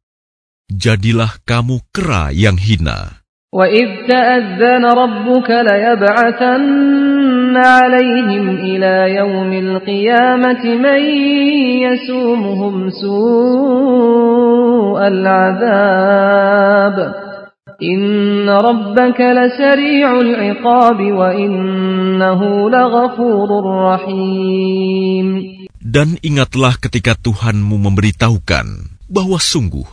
Jadilah kamu kera yang hina. وإذ تأذن ربك ليبعثن عليهم إلى يوم القيامة من يسومهم سوء العذاب إن ربك لسريع العقاب وإنه لغفور رحيم dan ingatlah ketika Tuhanmu memberitahukan bahwa sungguh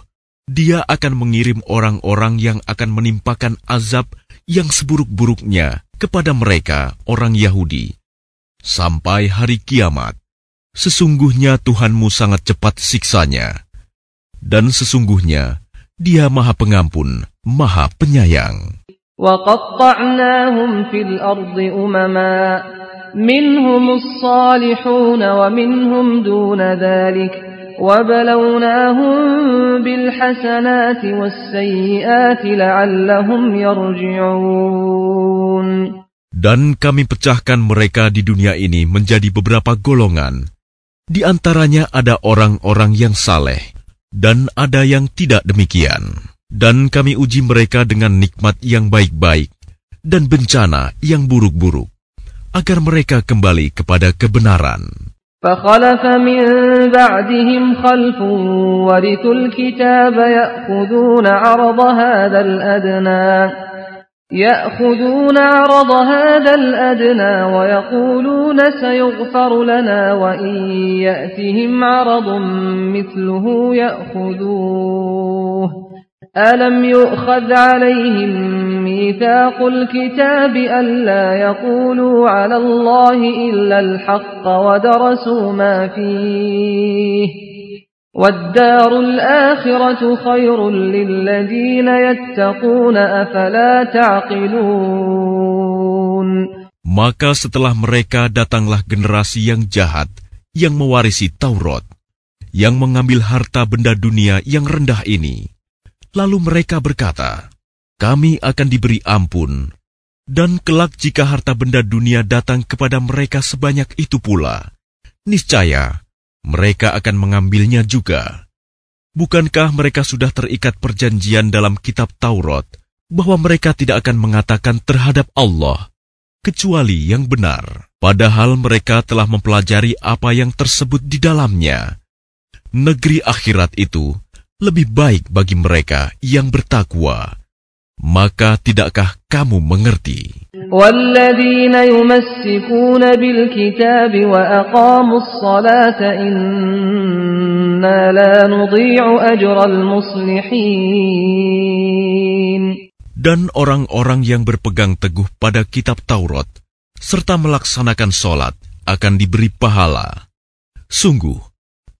Dia akan mengirim orang-orang yang akan menimpakan azab yang seburuk-buruknya kepada mereka, orang Yahudi, sampai hari kiamat. Sesungguhnya Tuhanmu sangat cepat siksanya, dan sesungguhnya Dia Maha Pengampun, Maha Penyayang. وقطعناهم في الأرض أمما منهم الصالحون ومنهم دون ذلك وبلوناهم بالحسنات والسيئات لعلهم يرجعون Dan kami pecahkan mereka di dunia ini menjadi beberapa golongan. Di antaranya ada orang-orang yang saleh, dan ada yang tidak demikian. Dan kami uji mereka dengan nikmat yang baik-baik, dan bencana yang buruk-buruk, agar mereka kembali kepada kebenaran. فخلف من بعدهم خلف ورثوا الكتاب يأخذون عرض هذا الأدنى يأخذون عرض هذا الأدنى ويقولون سيغفر لنا وإن يأتهم عرض مثله يأخذوه ألم يؤخذ عليهم ميثاق الكتاب ألا يقولوا على الله إلا الحق ودرسوا ما فيه والدار الآخرة خير للذين يتقون أفلا تعقلون Maka setelah mereka datanglah generasi yang jahat yang mewarisi Taurat, yang mengambil harta benda dunia yang rendah ini. Lalu mereka berkata, kami akan diberi ampun. Dan kelak jika harta benda dunia datang kepada mereka sebanyak itu pula, niscaya mereka akan mengambilnya juga. Bukankah mereka sudah terikat perjanjian dalam kitab Taurat bahwa mereka tidak akan mengatakan terhadap Allah kecuali yang benar, padahal mereka telah mempelajari apa yang tersebut di dalamnya. Negeri akhirat itu lebih baik bagi mereka yang bertakwa. Maka tidakkah kamu mengerti? والذين يمسكون بالكتاب وأقاموا الصلاة إنا لا نضيع أجر المصلحين Dan orang-orang yang berpegang teguh pada kitab Taurat serta melaksanakan sholat akan diberi pahala. Sungguh,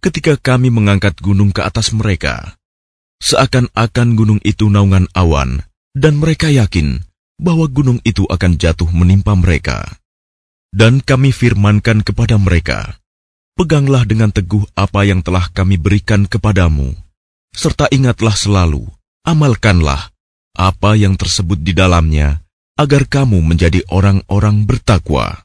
ketika kami mengangkat gunung ke atas mereka, seakan-akan gunung itu naungan awan, dan mereka yakin bahwa gunung itu akan jatuh menimpa mereka. Dan kami firmankan kepada mereka, Peganglah dengan teguh apa yang telah kami berikan kepadamu, serta ingatlah selalu, amalkanlah apa yang tersebut di dalamnya, agar kamu menjadi orang-orang bertakwa.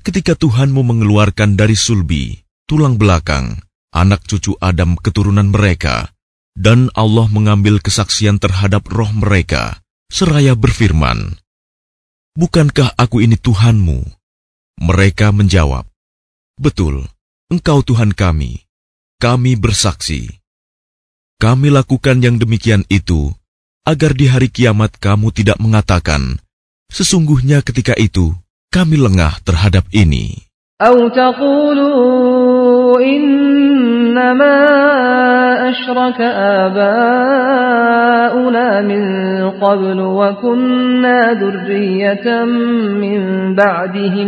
ketika Tuhanmu mengeluarkan dari sulbi, tulang belakang, anak cucu Adam keturunan mereka, dan Allah mengambil kesaksian terhadap roh mereka, seraya berfirman, Bukankah aku ini Tuhanmu? Mereka menjawab, Betul, engkau Tuhan kami. Kami bersaksi. Kami lakukan yang demikian itu, agar di hari kiamat kamu tidak mengatakan, Sesungguhnya ketika itu, kami lengah terhadap ini. أو تقولوا إنما أشرك آباؤنا من قبل وكنا ذرية من بعدهم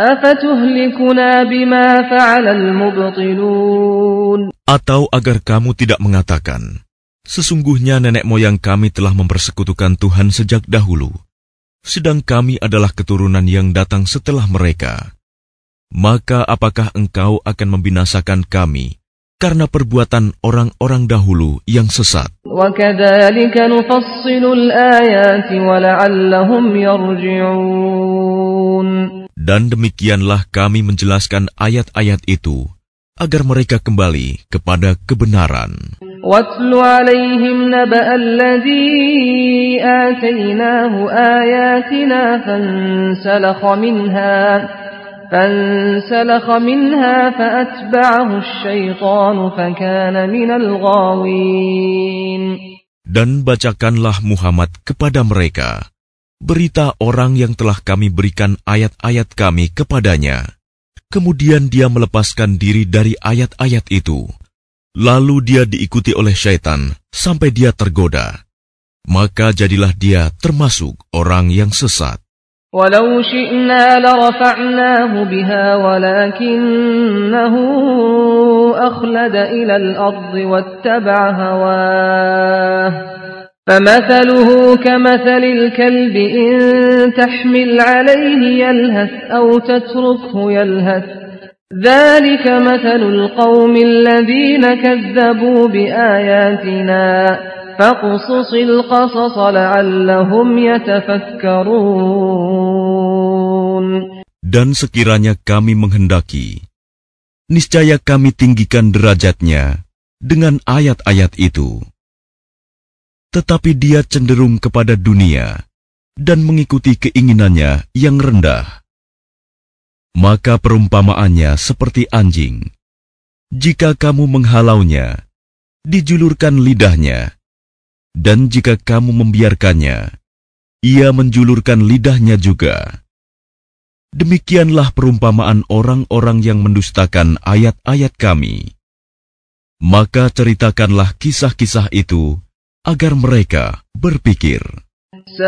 أفتهلكنا بما فعل المبطلون Atau agar kamu tidak mengatakan, Sesungguhnya nenek moyang kami telah mempersekutukan Tuhan sejak dahulu, sedang kami adalah keturunan yang datang setelah mereka. Maka apakah engkau akan membinasakan kami karena perbuatan orang-orang dahulu yang sesat? Dan demikianlah kami menjelaskan ayat-ayat itu agar mereka kembali kepada kebenaran. واتل عليهم نبأ الذي آتيناه آياتنا فانسلخ منها فانسلخ منها فأتبعه الشيطان فكان من الغاوين Dan bacakanlah Muhammad kepada mereka berita orang yang telah kami berikan ayat-ayat kami kepadanya. Kemudian dia melepaskan diri dari ayat-ayat itu. Lalu dia diikuti oleh syaitan sampai dia tergoda. Maka jadilah dia termasuk orang yang sesat. ولو شئنا لرفعناه بها ولكنه أخلد إلى الأرض واتبع هواه فمثله كمثل الكلب إن تحمل عليه يلهث أو تتركه يلهث ذلك مثل القوم الذين كذبوا بآياتنا فاقصص القصص لعلهم يتفكرون Dan sekiranya kami menghendaki, niscaya kami tinggikan derajatnya dengan ayat-ayat itu. Tetapi dia cenderung kepada dunia dan mengikuti keinginannya yang rendah. Maka perumpamaannya seperti anjing. Jika kamu menghalaunya, dijulurkan lidahnya, dan jika kamu membiarkannya, ia menjulurkan lidahnya juga. Demikianlah perumpamaan orang-orang yang mendustakan ayat-ayat kami. Maka ceritakanlah kisah-kisah itu agar mereka berpikir. ساء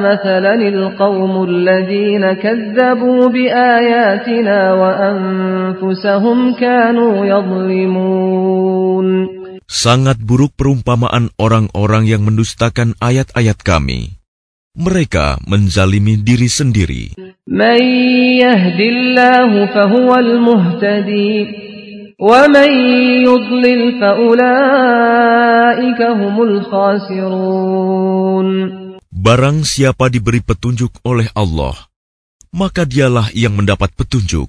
مثلا القوم الذين كذبوا بآياتنا وأنفسهم كانوا يظلمون Sangat buruk perumpamaan orang-orang yang mendustakan ayat-ayat kami. Mereka menzalimi diri sendiri. من يهد الله فهو المهتدي ومن يضلل فأولئك هم الخاسرون Barang siapa diberi petunjuk oleh Allah, maka dialah yang mendapat petunjuk.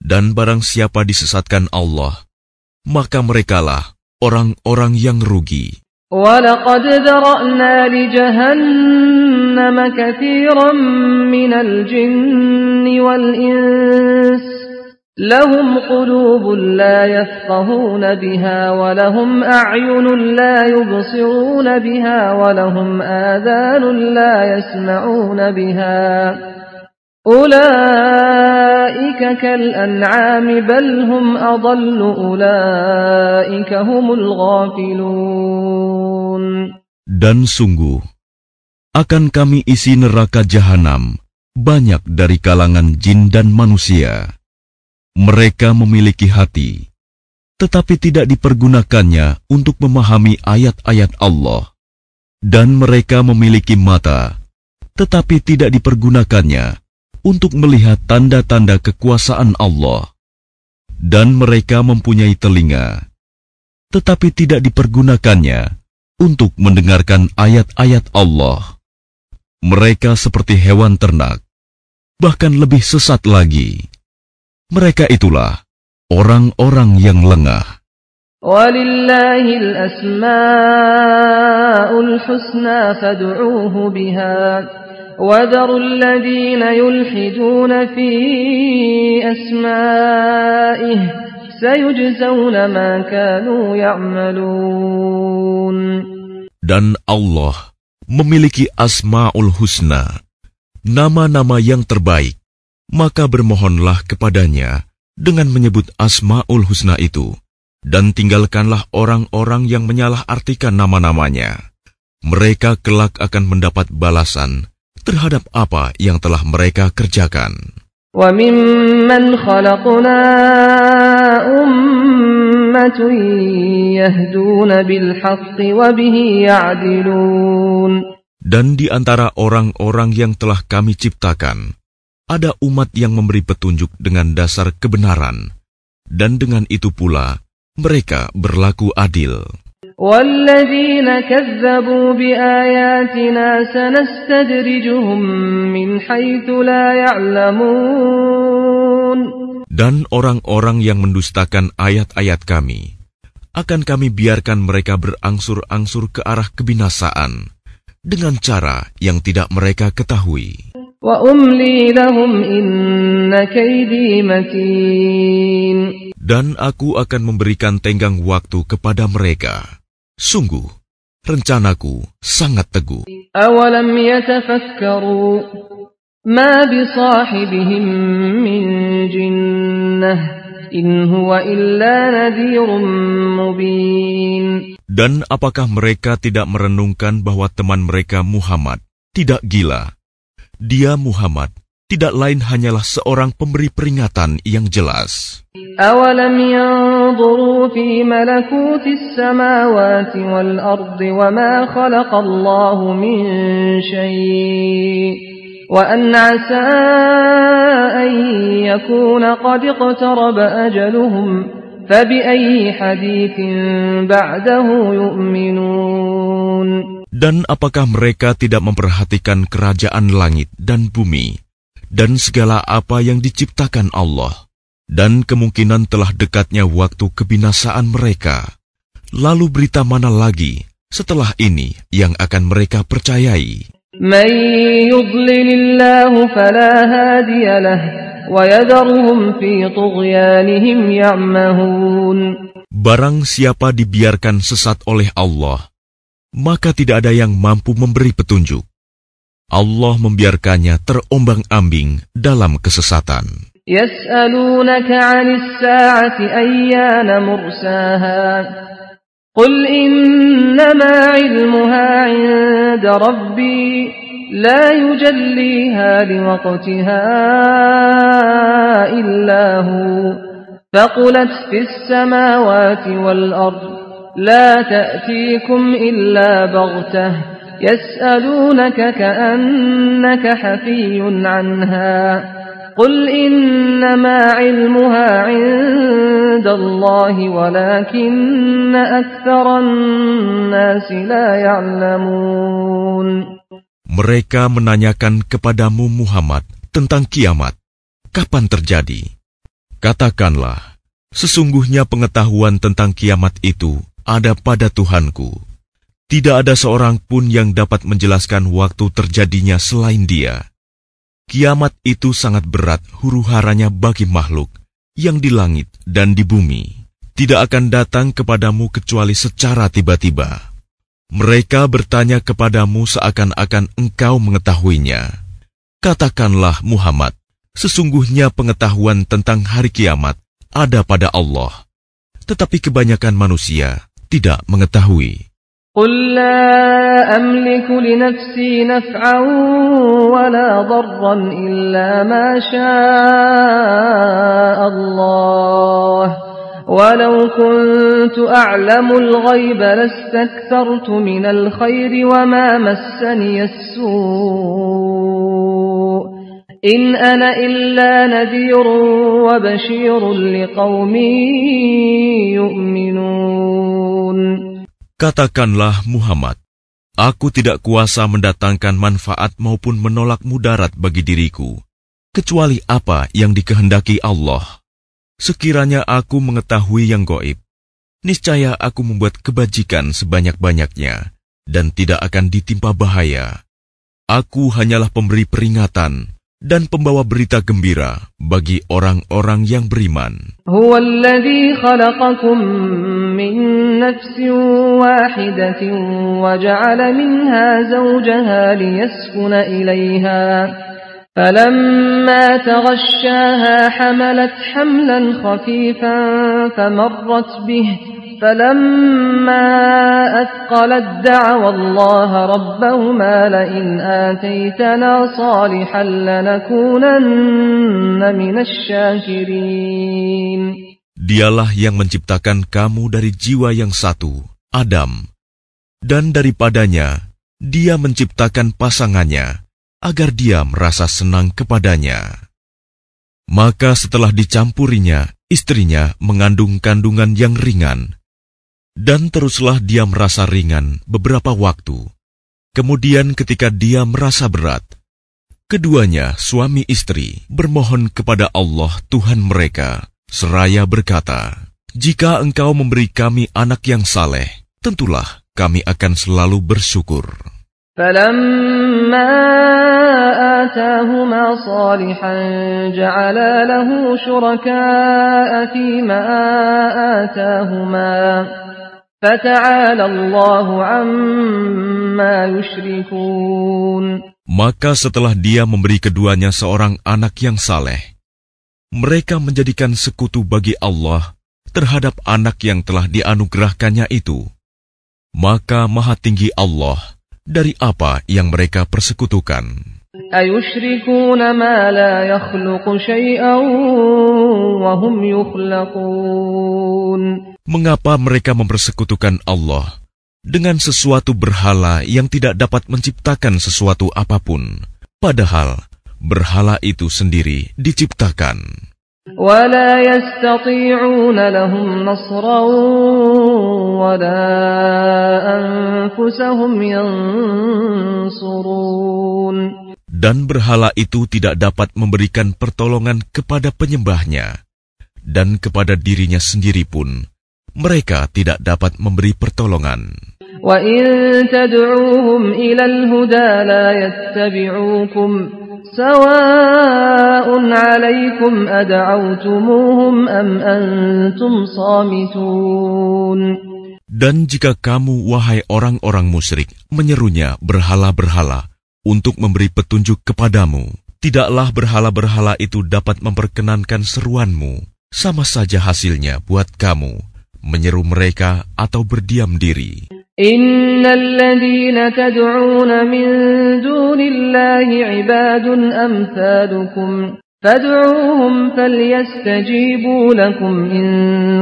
Dan barang siapa disesatkan Allah, maka merekalah orang-orang yang rugi. ولقد ذرأنا لجهنم كثيرا من الجن والإنس لهم قلوب لا يفقهون بها ولهم أعين لا يبصرون بها ولهم آذان لا يسمعون بها أولئك كالأنعام بل هم أضل أولئك هم الغافلون Dan sungguh, akan kami isi neraka jahanam banyak dari kalangan jin dan manusia. Mereka memiliki hati, tetapi tidak dipergunakannya untuk memahami ayat-ayat Allah. Dan mereka memiliki mata, tetapi tidak dipergunakannya untuk melihat tanda-tanda kekuasaan Allah. Dan mereka mempunyai telinga, tetapi tidak dipergunakannya untuk mendengarkan ayat-ayat Allah. Mereka seperti hewan ternak, bahkan lebih sesat lagi. Mereka itulah orang-orang yang lengah. ولله الأسماء الحسنى فادعوه بها وذروا الذين يلحدون في أسمائه سيجزون ما كانوا يعملون Dan Allah memiliki Asma'ul Husna, nama-nama yang terbaik. Maka bermohonlah kepadanya dengan menyebut Asma'ul Husna itu, dan tinggalkanlah orang-orang yang menyalah-artikan nama-namanya. Mereka kelak akan mendapat balasan terhadap apa yang telah mereka kerjakan. وممن خلقنا أمة يهدون بالحق وبه يعدلون Dan di antara orang-orang yang telah kami ciptakan, ada umat yang memberi petunjuk dengan dasar kebenaran, dan dengan itu pula mereka berlaku adil. Dan orang-orang yang mendustakan ayat-ayat kami, akan kami biarkan mereka berangsur-angsur ke arah kebinasaan dengan cara yang tidak mereka ketahui. Dan aku akan memberikan tenggang waktu kepada mereka. Sungguh, rencanaku sangat teguh. Awalam yatafakkaru ma bisahibihim min jinnah. Dan apakah mereka tidak merenungkan bahwa teman mereka Muhammad tidak gila Dia Muhammad tidak lain hanyalah seorang pemberi peringatan yang jelas. أولم ينظروا في ملكوت السماوات والأرض وما خلق الله من شيء وأن عسى أن يكون قد اقترب أجلهم فبأي حديث بعده يؤمنون dan apakah mereka tidak memperhatikan kerajaan langit dan bumi, dan segala apa yang diciptakan Allah, dan kemungkinan telah dekatnya waktu kebinasaan mereka? Lalu berita mana lagi setelah ini yang akan mereka percayai? Barang siapa dibiarkan sesat oleh Allah, maka tidak ada yang mampu memberi petunjuk. Allah membiarkannya terombang-ambing dalam kesesatan. يسألونك عن الساعة أيان مرساها قل إنما علمها عند ربي لا يجليها لوقتها إلا هو فقلت في السماوات والأرض لا تأتيكم إلا بغتة يسألونك كأنك حفي عنها قل إنما علمها عند الله ولكن أكثر الناس لا يعلمون Mereka menanyakan kepadamu Muhammad tentang kiamat. Kapan terjadi? Katakanlah, sesungguhnya pengetahuan tentang kiamat itu ada pada Tuhanku. Tidak ada seorang pun yang dapat menjelaskan waktu terjadinya selain dia. Kiamat itu sangat berat huru haranya bagi makhluk yang di langit dan di bumi. Tidak akan datang kepadamu kecuali secara tiba-tiba. Mereka bertanya kepadamu seakan-akan engkau mengetahuinya. Katakanlah Muhammad, sesungguhnya pengetahuan tentang hari kiamat ada pada Allah. Tetapi kebanyakan manusia tidak mengetahui. قل لا أملك لنفسي نفعا ولا ضرا إلا ما شاء الله ولو كنت أعلم الغيب لاستكثرت من الخير وما مسني السوء إن أنا إلا نذير وبشير لقوم يؤمنون Katakanlah Muhammad, aku tidak kuasa mendatangkan manfaat maupun menolak mudarat bagi diriku, kecuali apa yang dikehendaki Allah. Sekiranya aku mengetahui yang goib, niscaya aku membuat kebajikan sebanyak-banyaknya dan tidak akan ditimpa bahaya. Aku hanyalah pemberi peringatan dan pembawa berita gembira bagi orang-orang yang beriman. Huwallazi khalaqakum min nafsin wahidatin wa ja'ala minha zawjaha liyaskuna ilaiha. فلما تغشاها حملت حملا خفيفا فمرت به فلما أثقلت دعوا الله ربهما لئن آتيتنا صالحا لنكونن من الشاكرين Dialah yang menciptakan kamu dari jiwa yang satu, Adam, dan daripadanya dia menciptakan pasangannya agar dia merasa senang kepadanya. Maka setelah dicampurinya, istrinya mengandung kandungan yang ringan, dan teruslah dia merasa ringan beberapa waktu. Kemudian ketika dia merasa berat, keduanya suami istri bermohon kepada Allah Tuhan mereka seraya berkata, Jika engkau memberi kami anak yang saleh, tentulah kami akan selalu bersyukur. فلما آتاهما صالحا جعلا له شركاء فيما آتاهما maka setelah dia memberi keduanya seorang anak yang saleh, mereka menjadikan sekutu bagi Allah terhadap anak yang telah dianugerahkannya itu. Maka maha tinggi Allah dari apa yang mereka persekutukan. أيشركون ما لا يخلق شيئا وهم يخلقون Mengapa mereka mempersekutukan Allah dengan sesuatu berhala yang tidak dapat menciptakan sesuatu apapun, padahal berhala itu sendiri diciptakan? ولا يستطيعون لهم نصرا ولا أنفسهم ينصرون dan berhala itu tidak dapat memberikan pertolongan kepada penyembahnya, dan kepada dirinya sendiri pun mereka tidak dapat memberi pertolongan. Dan jika kamu, wahai orang-orang musyrik, menyerunya berhala-berhala, untuk memberi petunjuk kepadamu. Tidaklah berhala-berhala itu dapat memperkenankan seruanmu, sama saja hasilnya buat kamu, menyeru mereka atau berdiam diri. Innalladzina min dunillahi ibadun amsalukum فادعوهم فليستجيبوا لكم إن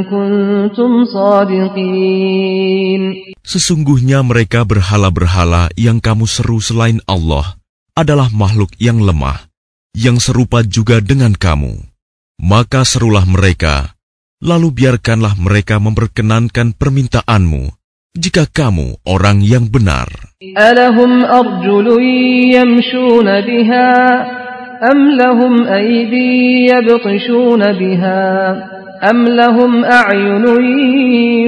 كنتم صادقين Sesungguhnya mereka berhala-berhala yang kamu seru selain Allah adalah makhluk yang lemah, yang serupa juga dengan kamu. Maka serulah mereka, lalu biarkanlah mereka memperkenankan permintaanmu, jika kamu orang yang benar. ألهم أرجل يمشون بها أم لهم أيدي يبطشون بها أم لهم أعين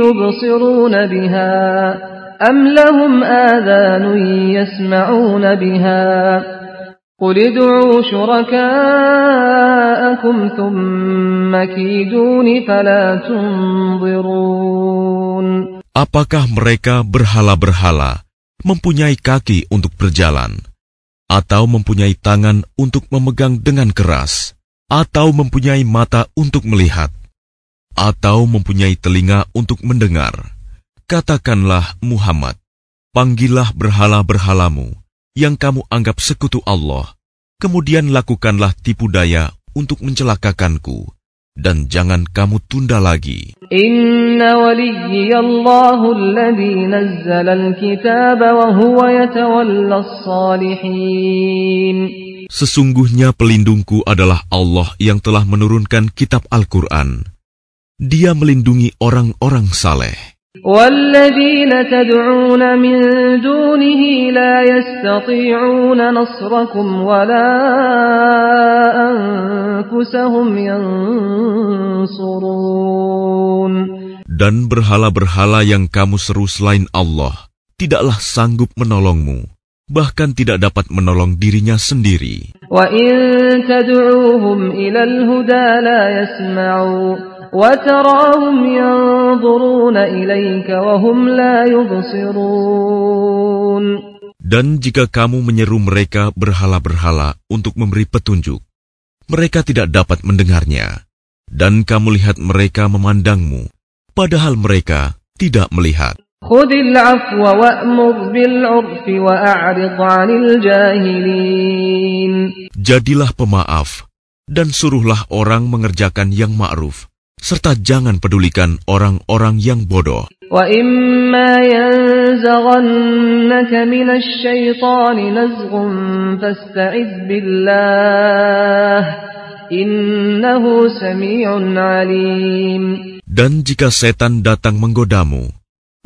يبصرون بها أم لهم آذان يسمعون بها قل ادعوا شركاءكم ثم كيدون فلا تنظرون Apakah mereka berhala-berhala, mempunyai kaki untuk berjalan, Atau mempunyai tangan untuk memegang dengan keras, atau mempunyai mata untuk melihat, atau mempunyai telinga untuk mendengar? Katakanlah Muhammad, panggillah berhala-berhalamu yang kamu anggap sekutu Allah, kemudian lakukanlah tipu daya untuk mencelakakanku, dan jangan kamu tunda lagi. Inna waliyallahu alladhi nazzala alkitaba wa salihin. Sesungguhnya pelindungku adalah Allah yang telah menurunkan kitab Al-Quran. Dia melindungi orang-orang saleh. والذين تدعون من دونه لا يستطيعون نصركم ولا أنفسهم ينصرون Dan berhala-berhala yang kamu seru selain Allah tidaklah sanggup menolongmu, bahkan tidak dapat menolong dirinya sendiri. وإن تدعوهم إلى الهدى لا يسمعوا وتراهم ينظرون إليك وهم لا يبصرون Dan jika kamu menyeru mereka berhala-berhala untuk memberi petunjuk, mereka tidak dapat mendengarnya. Dan kamu lihat mereka memandangmu, padahal mereka tidak melihat. خذ العفو وأمر بالعرف وأعرض عن الجاهلين Jadilah pemaaf, dan suruhlah orang mengerjakan yang ma'ruf, serta jangan pedulikan orang-orang yang bodoh. Dan jika setan datang menggodamu,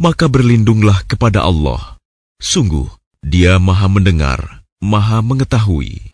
maka berlindunglah kepada Allah. Sungguh, Dia Maha Mendengar. Maha Mengetahui.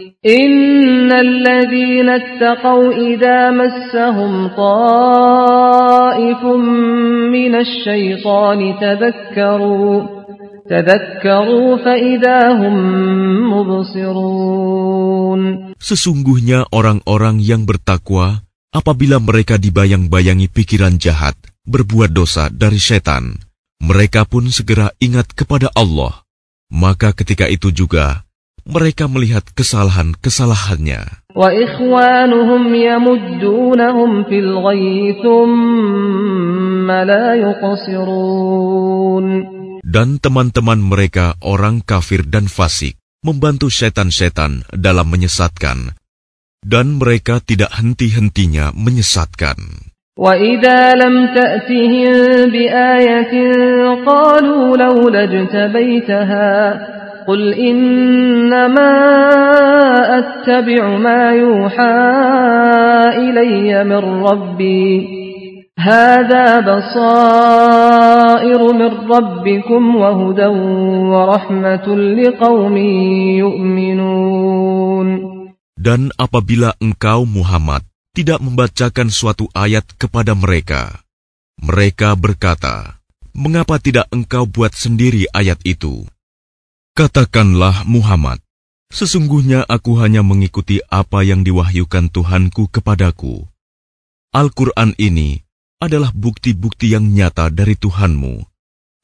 Sesungguhnya orang-orang yang bertakwa apabila mereka dibayang-bayangi pikiran jahat, berbuat dosa dari setan, mereka pun segera ingat kepada Allah. Maka ketika itu juga mereka melihat kesalahan-kesalahannya. وإخوانهم يمدونهم في الغي ثم لا يقصرون Dan teman-teman mereka orang kafir dan fasik membantu setan-setan dalam menyesatkan. Dan mereka tidak henti-hentinya menyesatkan. وإذا لم تأتهم بآية قالوا لولا اجتبيتها قل إنما أتبع ما يوحى إلي من ربي هذا بصائر من ربكم وهدى ورحمة لقوم يؤمنون Dan apabila engkau Muhammad tidak membacakan suatu ayat kepada mereka, mereka berkata, "Mengapa tidak engkau buat sendiri ayat itu?" Katakanlah Muhammad, sesungguhnya aku hanya mengikuti apa yang diwahyukan Tuhanku kepadaku. Al-Quran ini adalah bukti-bukti yang nyata dari Tuhanmu,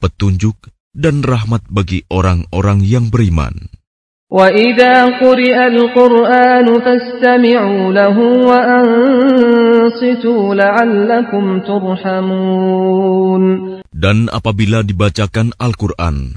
petunjuk dan rahmat bagi orang-orang yang beriman. وإذا قرئ القرآن فاستمعوا له وأنصتوا لعلكم ترحمون Dan apabila dibacakan Al-Quran,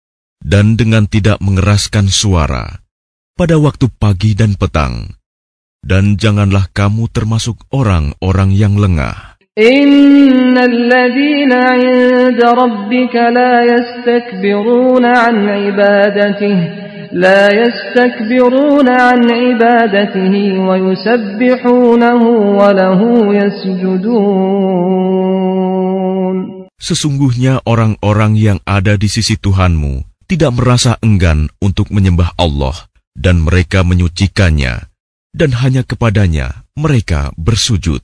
dan dengan tidak mengeraskan suara pada waktu pagi dan petang. Dan janganlah kamu termasuk orang-orang yang lengah. إن الذين عند ربك لا يستكبرون عن عبادته لا يستكبرون عن عبادته ويسبحونه وله يسجدون Sesungguhnya orang-orang yang ada di sisi Tuhanmu tidak merasa enggan untuk menyembah Allah dan mereka menyucikannya dan hanya kepadanya mereka bersujud.